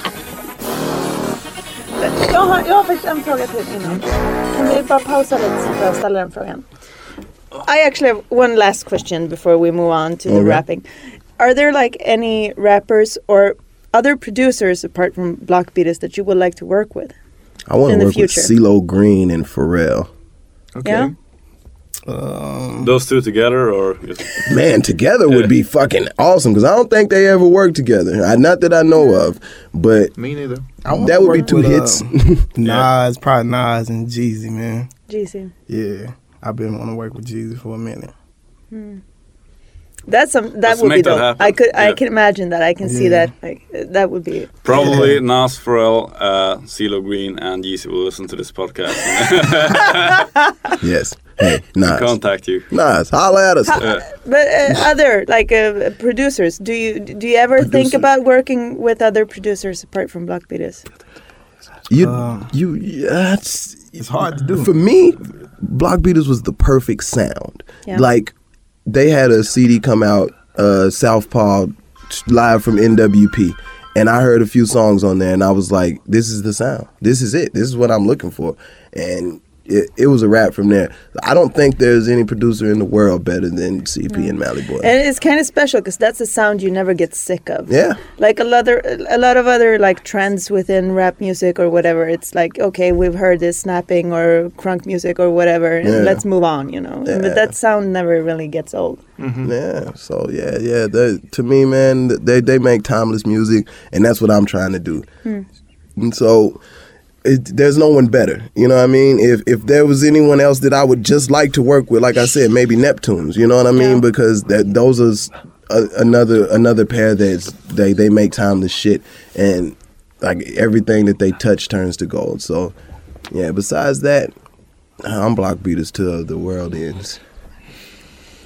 S6: Jag har, jag har faktiskt en fråga till innan. Kan vi bara pausa lite så får jag ställa den frågan? I actually have one last question before we move on to the
S2: Okay.
S6: rapping. Are there like any rappers or other producers apart from Block Beattaz that you would like to work with?
S2: I want to
S6: the
S2: work with
S6: future.
S2: CeeLo Green and Pharrell.
S1: Okay.
S6: Yeah?
S3: Um,
S5: Those two together, or
S2: Man, together would be fucking awesome because I don't think they ever worked together. I, not that I know of, but
S1: Me neither.
S3: I
S2: that would be two
S3: with,
S2: hits.
S3: um, Nas, probably Nas and Jeezy, man.
S6: Jeezy.
S3: Yeah, I've been wanting to work with Jeezy for a minute.
S6: That's some that
S5: Let's
S6: would be
S5: make that
S6: dope.
S5: happen.
S6: I could I can imagine that. I can see that. Like uh, that would be
S5: probably Nas, Pharrell, uh, CeeLo Green, and Yeezy will listen to this podcast
S2: yes. Hey,
S5: and
S2: Nas.
S5: contact you.
S2: Nas, holla at us.
S5: Uh,
S6: But uh, other like uh, producers, do you do you ever think about working with other producers apart from Block Beattaz?
S2: You,
S3: Um,
S2: you, yeah, it's,
S3: It's hard to do.
S2: For me, Block Beattaz was the perfect sound.
S6: Yeah.
S2: Like they had a CD come out, uh, Southpaw, live from NWP, and I heard a few songs on there, and I was like, "This is the sound. This is it. This is what I'm looking for." And it, it was a wrap from there. I don't think there's any producer in the world better than CP and Mally Boy.
S6: And it's kind of special because that's a sound you never get sick of.
S2: yeah.
S6: Like a lot of a lot of other like trends within rap music or whatever. It's like okay, we've heard this snapping or crunk music or whatever, and
S2: Yeah.
S6: let's move on. You know,
S2: Yeah.
S6: but that sound never really gets old. Mm-hmm.
S2: Yeah. So yeah, yeah. They, to me, man, they they make timeless music, and that's what I'm trying to do. And so. It, there's no one better, you know what I mean. If if there was anyone else that I would just like to work with, like I said, maybe Neptunes, you know what I mean,
S6: Yeah.
S2: because that those are s- a, another another pair that's they they make time to shit, and like everything that they touch turns to gold. So yeah. Besides that, I'm Block Beattaz till the world ends.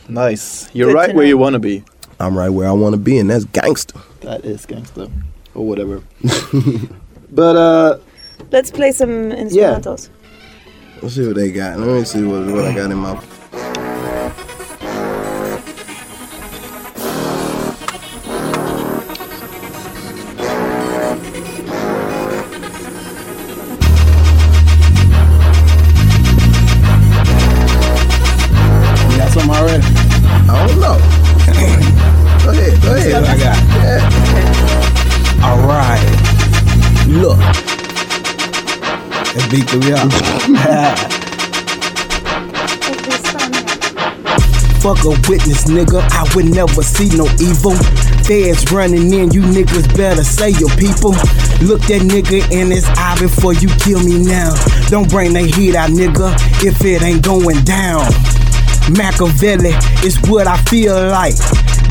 S1: Nice. You're
S6: Good
S1: right where
S6: know.
S1: you want to be.
S2: I'm right where I want to be, and that's gangster.
S1: That is gangster, Or whatever. but uh
S6: Let's play some instrumentals.
S2: Let's see what they got. Let me see what, what I got in my.
S3: Out.
S8: Fuck a witness, nigga. I would never see no evil. Feds running in, you niggas better say your people. Look that nigga in his eye before you kill me now. Don't bring the heat out, nigga, if it ain't going down. Machiavelli is what I feel like.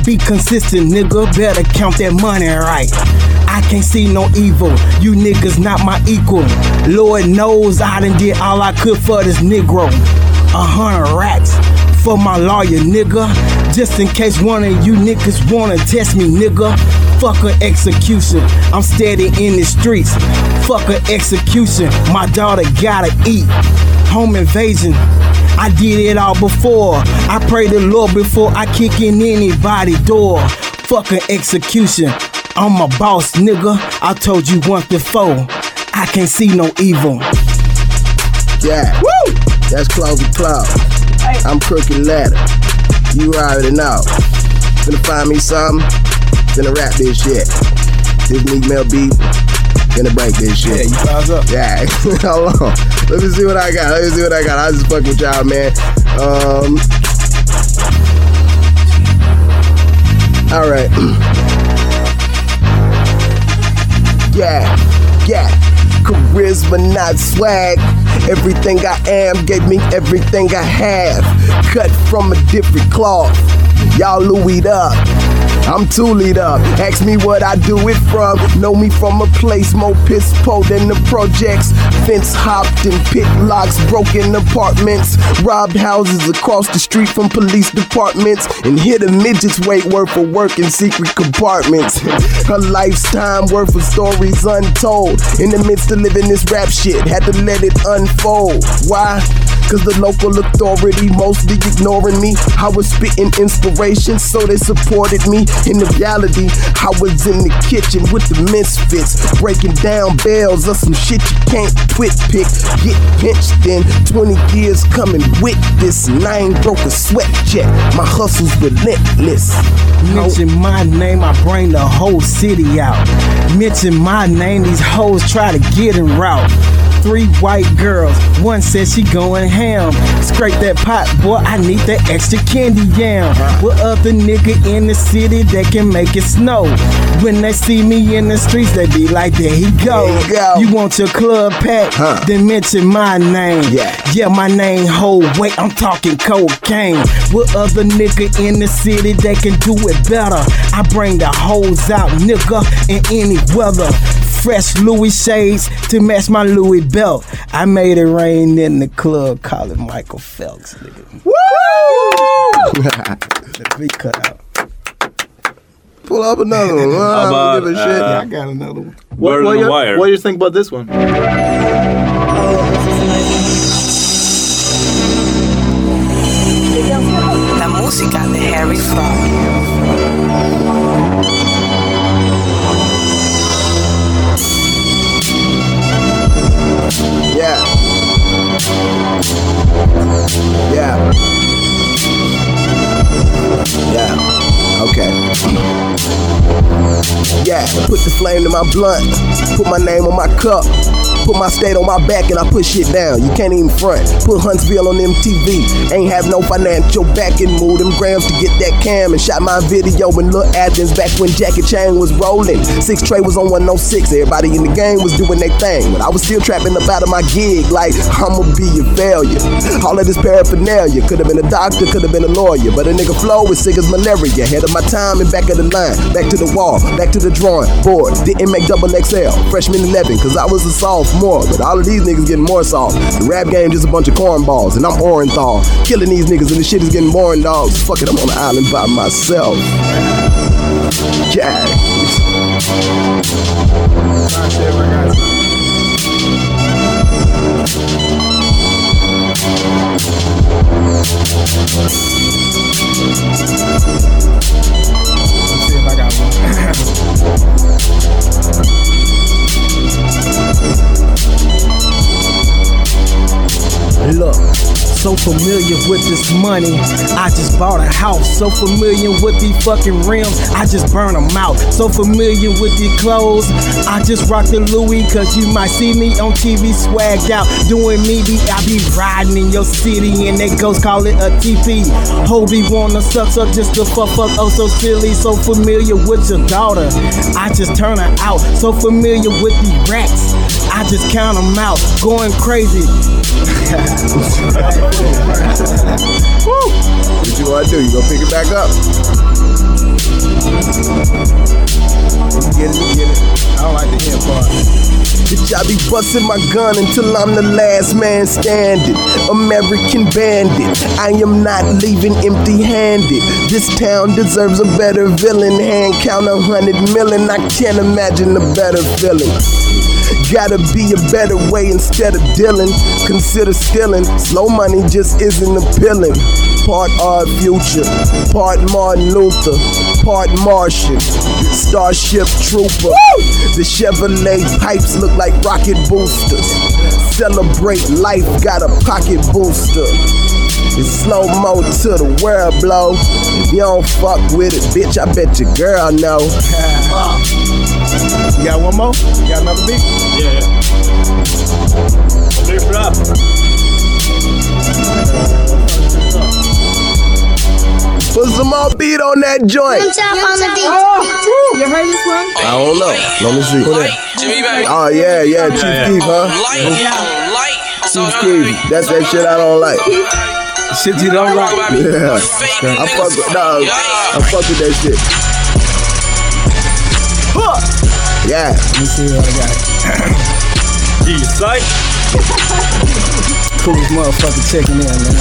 S8: Be consistent, nigga. Better count that money right. I can't see no evil. You niggas not my equal. Lord knows I done did all I could for this Negro. A hundred racks for my lawyer, nigga. Just in case one of you niggas wanna test me, nigga. Fuck a execution. I'm steady in the streets. Fuck a execution. My daughter gotta eat. Home invasion. I did it all before. I pray the Lord before I kick in anybody's door. Fuck an execution. I'm a boss, nigga. I told you once before. I can't see no evil.
S2: Yeah. Woo! That's Clova Cloud. I'm Crooked Ladder. You already know. Gonna find me something. Finna rap this shit. This Meek Mill beat. Finna break this shit.
S3: Yeah, you pause up.
S2: Yeah. Hold on. Let me see what I got. Let me see what I got. I just fuck with y'all, man. Um. All right. yeah. Yeah. Charisma, not swag. Everything I am gave me everything I have. Cut from a different cloth. Y'all Louis up. I'm too lead up. Ask me what I do it from. Know me from a place more piss po than the projects. Fence hopped and pit locks, broken apartments. Robbed houses across the street from police departments. And hit a midget's weight worth for work in secret compartments. a lifetime worth of stories untold. In the midst of living this rap shit, had to let it unfold. Why? Cause the local authority mostly ignoring me. I was spitting inspiration, so they supported me. In the reality, I was in the kitchen with the misfits, breaking down bells of some shit you can't twit pick. Get pinched in 20 years coming with this. And I ain't broke a sweat check. My hustle's relentless.
S8: Mention my name, I bring the whole city out. Mention my name, these hoes try to get in route. Three white girls, one says she going ham. Scrape that pot, boy, I need that extra candy yam. What other nigga in the city that can make it snow? When they see me in the streets, they be like, there he go.
S2: There you go.
S8: You want your club pack?
S2: Huh.
S8: Then mention my name.
S2: Yeah.
S8: Yeah, my name hold weight, I'm talking cocaine. What other nigga in the city that can do it better? I bring the hoes out, nigga, in any weather. Fresh Louis shades to match my Louis belt. I made it rain in the club, call it Michael Phelps, nigga.
S2: Woo!
S8: The beat cut out.
S2: Pull up another one.
S5: How
S2: I don't give a shit.
S5: uh,
S3: I got another one.
S1: What, what,
S5: the
S1: you,
S5: Wire.
S1: what do you think about this one?
S14: La música de Harry Fraud.
S2: Yeah. Yeah. Okay. Yeah. Put the flame in my blunt. Put my name on my cup. Put my state on my back and I put shit down. You can't even front. Put Huntsville on MTV. Ain't have no financial backing. Move them grams to get that cam and shot my video in Lil Athens back when Jackie Chan was rolling. Six Trey was on 106. Everybody in the game was doing their thing. But I was still trapping up out of my gig like I'ma be a failure. All of this paraphernalia. Could have been a doctor, could have been a lawyer. But a nigga flow was sick as malaria. Head of my time and back of the line. Back to the wall, back to the drawing board. Didn't make double XL. Freshman 11, cause I was a sophomore. But all of these niggas getting more soft. The rap game just a bunch of cornballs. And I'm Orenthal. Killing these niggas and the shit is getting boring dogs. Fuck it, I'm on the island by myself. Yeah.
S8: Look, So familiar with this money, I just bought a house. So familiar with these fucking rims, I just burn them out. So familiar with these clothes, I just rock the Louis. Cause you might see me on TV swagged out. Doing me, I be riding in your city and they ghost call it a TP. Hobie wanna suck up just to fuck fuck oh so silly. So familiar with your daughter, I just turn her out. So familiar with these rats, I just count them out. Going crazy.
S2: What you wanna do? You gonna pick it back up?
S3: Get it, get it. I don't like the end part.
S2: Bitch, I be busting my gun until I'm the last man standing. American bandit, I am not leaving empty handed. This town deserves a better villain. Hand count a hundred million, I can't imagine a better feeling. Gotta be a better way instead of dealing. Consider stealing. Slow money just isn't appealing. Part Odd Future, part Martin Luther, part Martian, Starship Trooper. The Chevrolet pipes look like rocket boosters. Celebrate life, got a pocket booster. It's slow mo to the world blow. If you don't fuck with it, bitch, I bet your girl know.
S3: You got one more? You got another beat?
S5: Yeah, yeah. Lift up.
S2: Put some more beat on that joint. Jump on the beat.
S15: Oh, you heard this one?
S2: I don't know. Let me see.
S10: Jimmy, baby.
S2: Oh yeah, yeah, Chief
S5: yeah.
S2: Keef, huh?
S10: Light, light.
S2: Chief Keef. That's that shit I don't like.
S3: Shit you don't like.
S2: Yeah. I fuck with nah, I fuck with that shit. Yeah.
S3: Let me see what I got.
S5: G-Side.
S8: Coolest motherfucker checking in, man.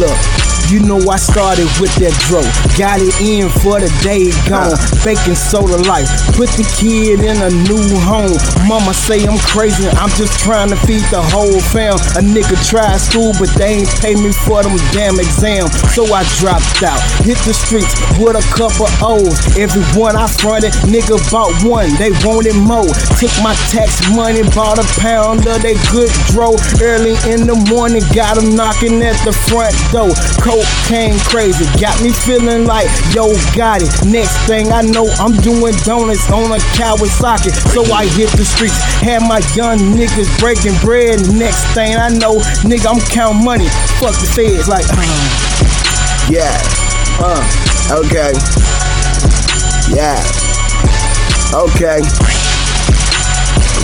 S8: Look. You know I started with that dro. Got it in for the day gone. Baking soda life. Put the kid in a new home. Mama say I'm crazy. I'm just trying to feed the whole fam. A nigga tried school, but they ain't pay me for them damn exams. So I dropped out. Hit the streets with a couple O's. Everyone I fronted, nigga bought one. They wanted more. Took my tax money, bought a pound of they good dro. Early in the morning, got got 'em knocking at the front door. Cocaine crazy, got me feeling like yo got it. Next thing I know, I'm doing donuts on a Kawasaki. So I hit the streets, had my young niggas breaking bread. Next thing I know, nigga, I'm counting money. Fuck the feds, like. Uh,
S2: Yeah. Uh. Okay. Yeah. Okay.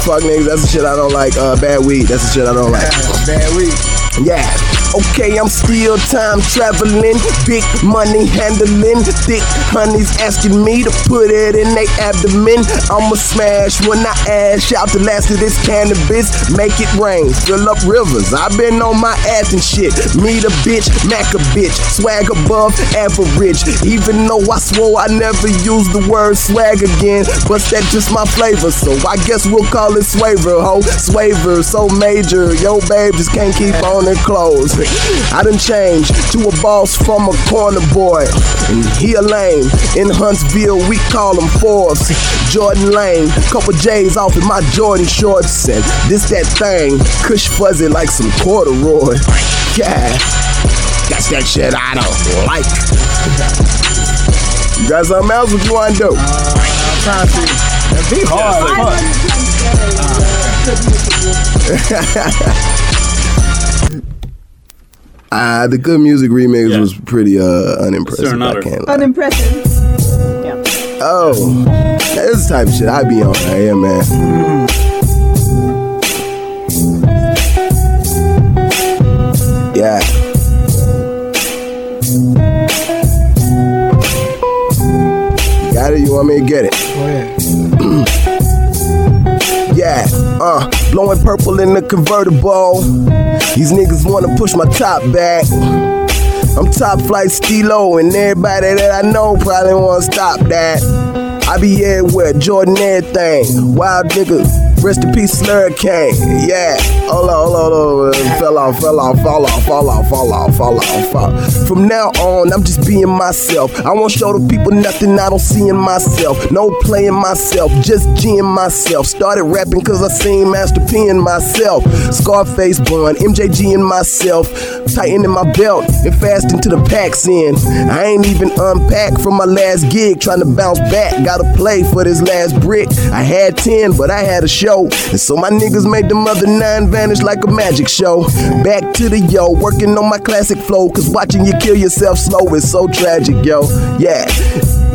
S2: Fuck niggas, that's the shit I don't like. Uh, bad weed, that's the shit I don't like.
S3: Bad weed.
S2: Yeah. Okay, I'm still time traveling, big money handling, thick honeys asking me to put it in they abdomen. I'ma smash when I ash out the last of this cannabis, make it rain, fill up rivers. I've been on my ass and shit. Meet a bitch, mac a bitch, swag above average. Even though I swore I never used the word swag again, but that's just my flavor. So I guess we'll call it swaver, ho. Swaver, so major. Yo, babe, just can't keep on her clothes. I done changed to a boss from a corner boy. And he a lame. In Huntsville, we call him Forbes. Jordan Lane, couple J's off in my Jordan shorts. And this that thing, cush fuzzy like some corduroy. Yeah, that's that shit I don't like. You got something else? What you want to do?
S3: I'm trying to see. That beat hard. fuck.
S2: Uh, the good music remix was pretty uh, unimpressive. I can't lie.
S6: Unimpressive.
S2: Oh, this type of shit I be on. Yeah, man. Yeah. You got it? You want me to get it? Uh, blowing purple in the convertible. These niggas wanna push my top back. I'm top flight stilo, and everybody that I know probably wanna stop that. I be everywhere, Jordan everything. Wild nigga, Rest in peace, Slurricane. Yeah. Hold on, hold on, hold on. Fell off, fell off, fall off, fall off, fall off, fall off, fall off. From now on, I'm just being myself. I won't show the people nothing I don't see in myself. No playing myself, just G'ing myself. Started rapping cause I seen Master P in myself. Scarface Bun, MJG in myself. Tightening my belt and fasting to the packs in. I ain't even unpacked from my last gig, trying to bounce back. Gotta play for this last brick. I had 10, but I had a show. And so my niggas made the mother nine vanish like a magic show. Back to the yo, working on my classic flow. Cause watching you kill yourself slow is so tragic, yo. Yeah.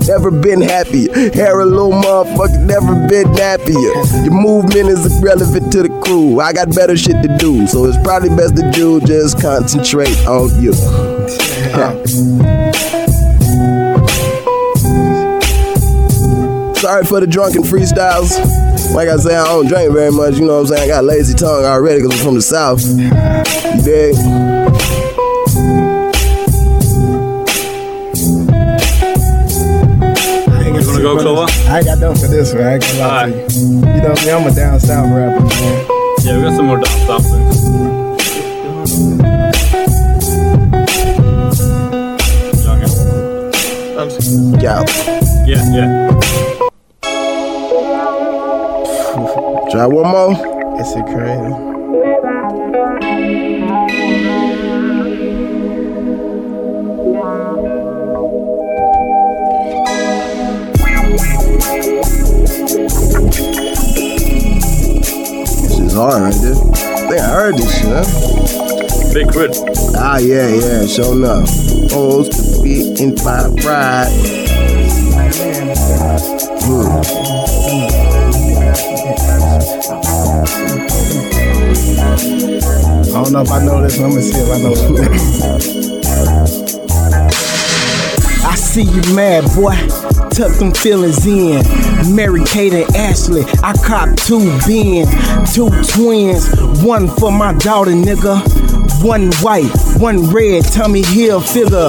S2: Never been happy. Hair a little motherfucker, never been happier. Your movement is irrelevant to the crew. I got better shit to do, so it's probably best that you just concentrate on you. Sorry for the drunken freestyles. Like I say, I don't drink very much, you know what I'm saying? I got lazy tongue already because I'm from the South. You dig?
S5: You wanna go, Clova?
S3: I ain't got done for this one. I ain't gonna lie to you. You know me, I'm a down south rapper, man.
S5: Yeah, we got some more down south things.
S2: Yeah.
S5: Yeah,
S2: Try one more.
S3: It's a crazy.
S2: This is hard right there. I think I heard this shit, huh?
S5: Big crit.
S2: Ah, yeah, yeah, sure enough. Supposed to be in my pride. Hmm.
S3: I don't know if I know this one. I'm gonna see if I know
S8: I see you mad, boy. Tuck them feelings in. Mary Kate and Ashley. I cop two Ben, two twins. One for my daughter, nigga. One white, one red. Tommy Hill figure.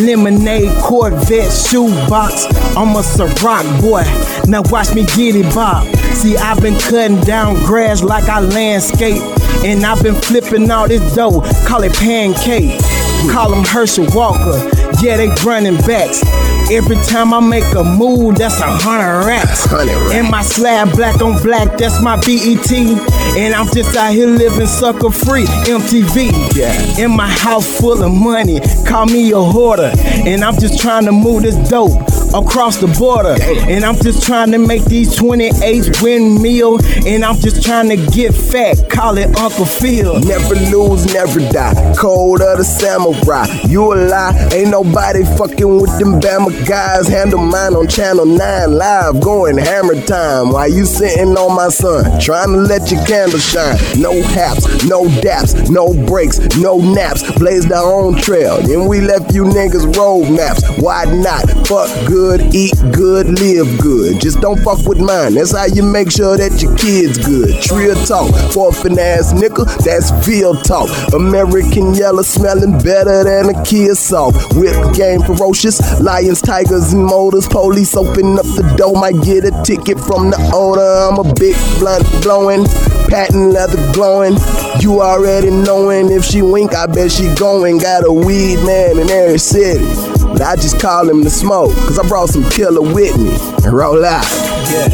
S8: Lemonade Corvette shoebox. I'm a Ciroc boy. Now watch me get it, Bob. See, I've been cutting down grass like I landscape. And I've been flipping all this dough. Call it pancake. Call them Herschel Walker. Yeah, they running backs. Every time I make a move, that's a hundred racks. And my slab black on black, that's my BET. And I'm just out here living sucker free, MTV. Yeah. In my house full of money, call me a hoarder. And I'm just trying to move this dope across the border. And I'm just trying to make these 28 windmill. And I'm just trying to get fat, call it Uncle Phil.
S2: Never lose, never die. Cold of the samurai. You a lie. Ain't nobody fucking with them Bama guys. Handle mine on Channel 9 live. Going hammer time while you sitting on my son. Trying to let your candle shine. No haps, no daps, no breaks, no naps. Blazed our own trail. then we left you niggas road maps. Why not? Fuck good, eat good, live good. Just don't fuck with mine. That's how you make sure that your kids good. Trill talk, forfeit ass nickel, that's field talk. American yellow smelling better than a Kia soft. Whip game ferocious, lions, tigers, and motors. Police open up the door, might get a ticket from the owner. I'm a big blunt blowing, patent leather glowing. You already knowing if she wink, I bet she going. Got a weed man in every city. But I just call him the smoke, cause I brought some killer with me. And roll out. Yeah.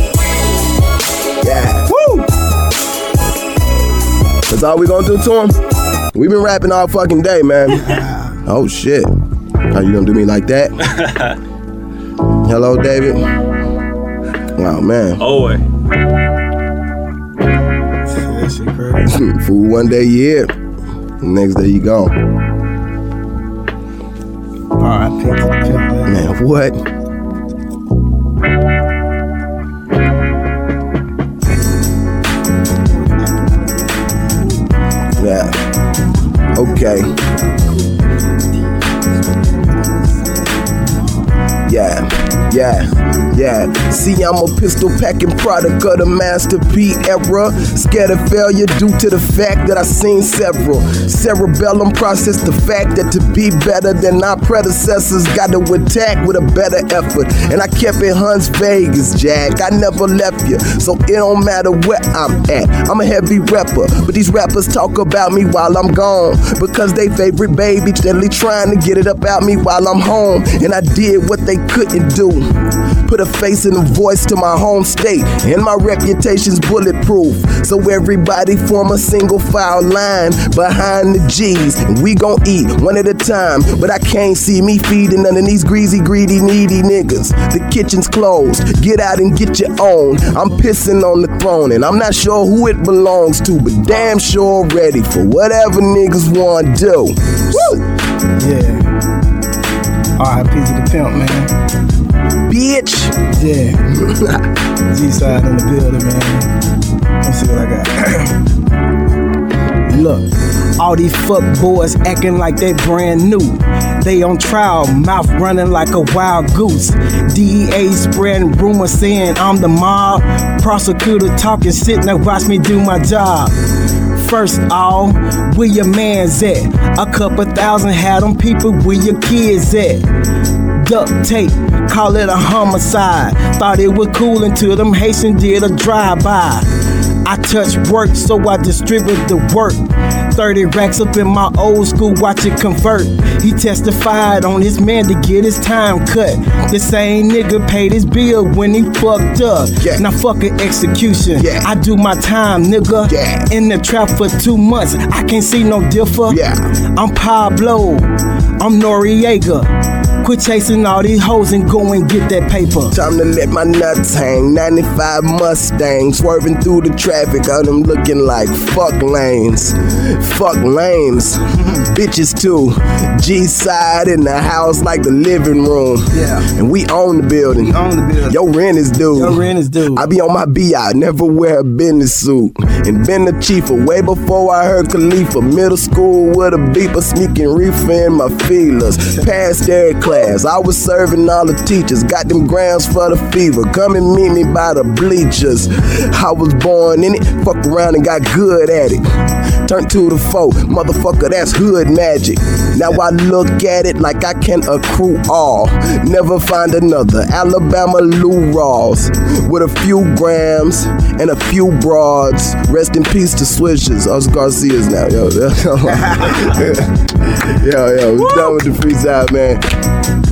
S2: Yeah. Woo! That's all we gonna do to him? we been rapping all fucking day, man. oh shit. How you gonna do me like that? Hello, David. Wow, man.
S5: Oh, wait.
S2: Fool one day you here, next day you gone.
S3: R.I.P. Man,
S2: what? Yeah. Okay. Yeah. Yeah, yeah. See, I'm a pistol packing product of the Master P era. Scared of failure due to the fact that I seen several. Cerebellum process the fact that to be better than our predecessors, got to attack with a better effort. And I kept it Hunts Vegas, Jack. I never left you, so it don't matter where I'm at. I'm a heavy rapper, but these rappers talk about me while I'm gone because they favorite baby steadily trying to get it up me while I'm home. And I did what they couldn't do. Put a face and a voice to my home state, and my reputation's bulletproof. So everybody form a single file line behind the G's. We gon' eat one at a time, but I can't see me feeding none of these greasy, greedy, needy niggas. The kitchen's closed, get out and get your own. I'm pissing on the throne, and I'm not sure who it belongs to, but damn sure ready for whatever niggas wanna do. Woo!
S3: Yeah. R.I.P. to the pimp, man.
S2: Bitch.
S3: Yeah. G-Side in the building, man. Let's see what I got. Look, all these fuck boys acting like they brand new. They on trial, mouth running like a wild goose. DEA spreading rumors saying I'm the mob. Prosecutor talking shit, now watch me do my job. First all, where your man's at? A couple thousand had them people, where your kids at? Duct tape, call it a homicide. Thought it was cool until them Haitians did a drive-by. I touch work, so I distribute the work. 30 racks up in my old school, watch it convert. He testified on his man to get his time cut. The same nigga paid his bill when he fucked up. Yeah. Now fuck an execution. I do my time, nigga. In the trap for two months, I can't see no differ. Yeah. I'm Pablo, I'm Noriega. Quit chasing all these hoes and go and get that paper.
S2: Time to let my nuts hang. 95 Mustang swerving through the traffic. On them looking like fuck lanes. Fuck lanes. Bitches too. G-Side in the house like the living room.
S3: Yeah.
S2: And we own the building.
S3: own the building.
S2: Your rent is due.
S3: Your rent is due.
S2: I be on my BI, never wear a business suit. And been the chief way before I heard Khalifa. Middle school with a beeper, sneaking reefer in my feelers. Past their class. I was serving all the teachers, got them grams for the fever. Come and meet me by the bleachers. I was born in it, fuck around and got good at it. Turn to the foe, motherfucker, that's hood magic. Now I look at it like I can accrue all. Never find another Alabama Lou Rawls with a few grams and a few broads. Rest in peace to Swishers, us Garcias now, yo. yo, yo, we done with the freestyle, man.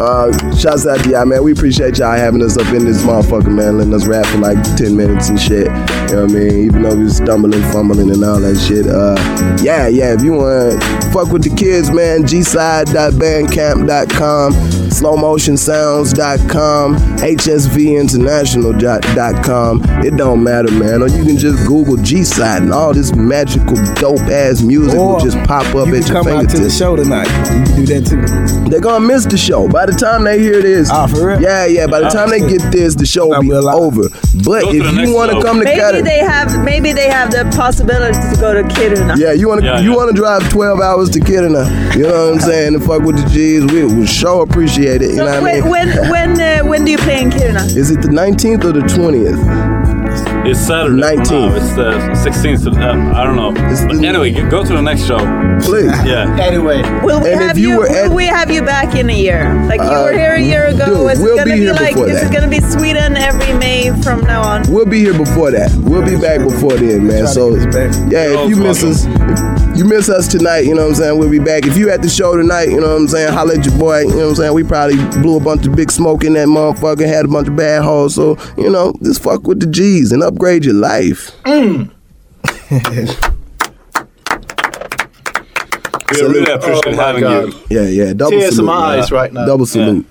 S2: Uh, shouts out to y'all, man. We appreciate y'all having us up in this motherfucker, man. Letting us rap for like 10 minutes and shit. You know what I mean? Even though we was stumbling, fumbling, and all that shit. Uh, yeah, yeah. If you want to fuck with the kids, man, gside.bandcamp.com, slowmotionsounds.com, hsvinternational.com. It don't matter, man. Or you can just Google G-Side and all this magical, dope ass music will just pop up
S3: you
S2: at
S3: can
S2: your
S3: come out to the show tonight. You can do that too.
S2: They're gonna miss the show. By the time they hear this,
S3: Ah, for real?
S2: yeah, yeah. By the
S3: Ah,
S2: time they get this, the show will be over. But
S5: Go
S2: if you want to come together,
S6: Maybe they have maybe they have the possibility to go to Kiruna.
S2: yeah, you want to
S5: Yeah,
S2: you
S5: yeah.
S2: want to drive twelve hours to Kiruna. You know what I'm saying? To fuck with the G's, we will sure appreciate it. You
S6: So
S2: know what I
S6: when
S2: mean?
S6: when when, uh, when do you play in Kiruna?
S2: Is it the 19th or the 20th?
S5: It's Saturday.
S2: 19th.
S5: No, it's the 16th. Uh, I don't know. But anyway, go to the next show.
S2: Please.
S5: Yeah.
S3: Anyway,
S6: Will we
S2: And if
S6: have
S2: you
S6: you?
S2: were
S6: will
S2: at-
S6: we have you back in a year? Like you
S2: Uh,
S6: were here a year ago.
S2: dude,
S6: is
S2: we'll
S6: it gonna
S2: be
S6: be, like?
S2: this
S6: Is gonna be Sweden every May from now on?
S2: We'll be here before that. We'll be back before then, man. So
S3: get us back.
S2: yeah, if you miss us, if you miss us tonight, you know what I'm saying. We'll be back. If you at the show tonight, you know what I'm saying. Holla at your boy. You know what I'm saying. We probably blew a bunch of big smoke in that motherfucker. Had a bunch of bad hoes. So you know, just fuck with the G's and upgrade your life. Mm.
S5: We really appreciate
S1: Oh
S5: having
S1: God.
S5: you.
S2: Yeah, yeah. Double
S1: Tears in my eyes right now.
S2: Double salute.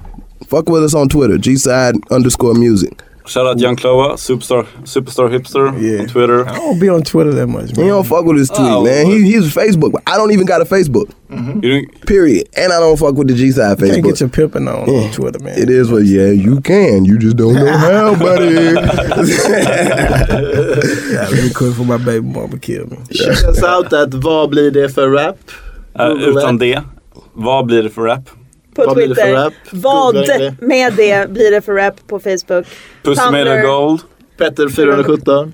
S2: Fuck with us on Twitter. G side underscore music.
S5: Shout out Yung Clova, superstar, superstar hipster
S3: Yeah.
S5: on Twitter.
S3: I don't be on Twitter that much, Man.
S2: He don't fuck with his tweet,
S5: Oh,
S2: man. He, he's Facebook. I don't even got a Facebook.
S5: You don't,
S2: Period. And I don't fuck with the G-Side
S3: You can't get your pimping on,
S2: Yeah.
S3: on Twitter, man.
S2: It is what, yeah, you can. You just don't know how, buddy.
S3: Yeah, let me quit for my baby mama kill me.
S1: Check us out at Vad blir det för rap?
S5: uh,
S1: Google
S5: utan
S1: that.
S5: det, vad blir det för rap?
S6: På
S16: Vad blir det för
S6: Twitter.
S16: rap?
S6: Vad
S16: Googla det.
S6: med det blir det för rap på Facebook.
S5: Puss made of gold.
S16: Petter 417.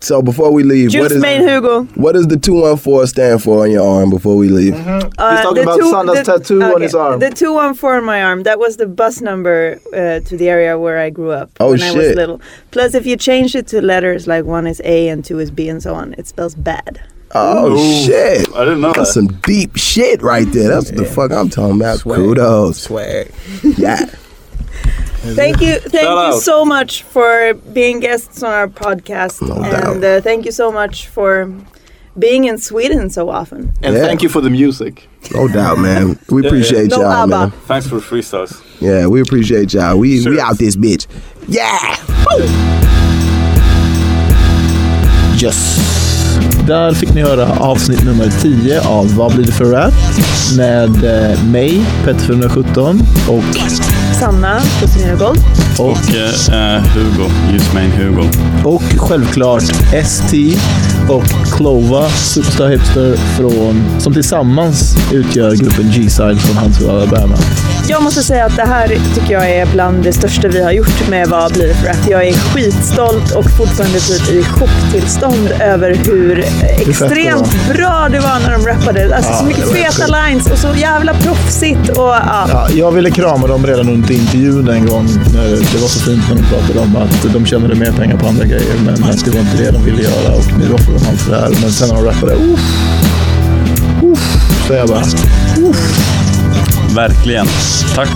S2: So before we leave, what
S6: Juice
S2: is
S6: Main Hugo.
S2: what does the two one four stand for on your arm before we leave?
S6: Uh,
S16: He's talking
S6: the
S16: about Sanna's tattoo on his arm.
S6: The 214 on my arm, that was the bus number uh, to the area where I grew up
S2: Oh,
S6: when I was little. Plus, if you change it to letters like one is A and two is B and so on, it spells bad.
S2: Oh
S5: Ooh.
S2: shit!
S5: I didn't know
S2: That's
S5: that.
S2: some deep shit right there. That's what the fuck I'm talking about.
S3: Swag.
S2: Kudos.
S3: Swag.
S2: Yeah.
S6: Thank you, thank
S5: Shout
S6: you
S5: out.
S6: so much for being guests on our podcast,
S2: No
S6: and
S2: doubt.
S6: uh, thank you so much for being in Sweden so often.
S16: And
S2: Yeah.
S16: thank you for the music.
S2: No doubt, man. We appreciate
S6: No
S2: y'all,
S6: ABBA.
S2: man.
S5: Thanks for the freestyles.
S2: Yeah, we appreciate y'all. We
S5: Sure.
S2: we out this bitch. Yeah.
S1: Yes. Där fick ni höra avsnitt nummer 10 av Vad blir det för rap? Med eh, mig, Petter417 och,
S6: Sanna, Pussy Gold.
S1: och,
S5: Och eh, Hugo, Juice Main Hugo.
S1: och självklart ST och Clova, Superstar Hipster från, som tillsammans utgör gruppen G-Side från Huntsville, Alabama.
S6: Jag måste säga att det här tycker jag är bland det största vi har gjort med Vad blir för rap? Jag är skitstolt och fortfarande typ i chocktillstånd över hur extremt bra det var när de rappade. Alltså så mycket feta lines och så jävla proffsigt och ja.
S1: Ja, jag ville krama dem redan under intervjun en gång. Det var så fint när de pratade om att de tjänade mer pengar på andra grejer. Men att det var inte det de ville göra och nu offrar de allt för det här. Men sen när de rappade, uff, uff, så jag bara,
S5: Verkligen. Tack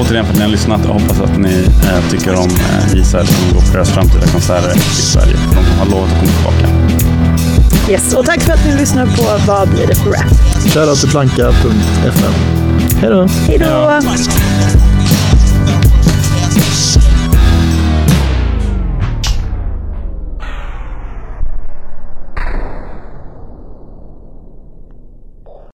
S5: återigen för att ni har lyssnat och hoppas att ni eh, tycker om eh, Gisela som går på deras framtida konserter i Sverige. De har lovat att komma tillbaka.
S6: Yes. Och tack för att ni lyssnar på Vad blir det för rap?
S1: shoutout till planka.fm. Hej då!
S6: Hej då!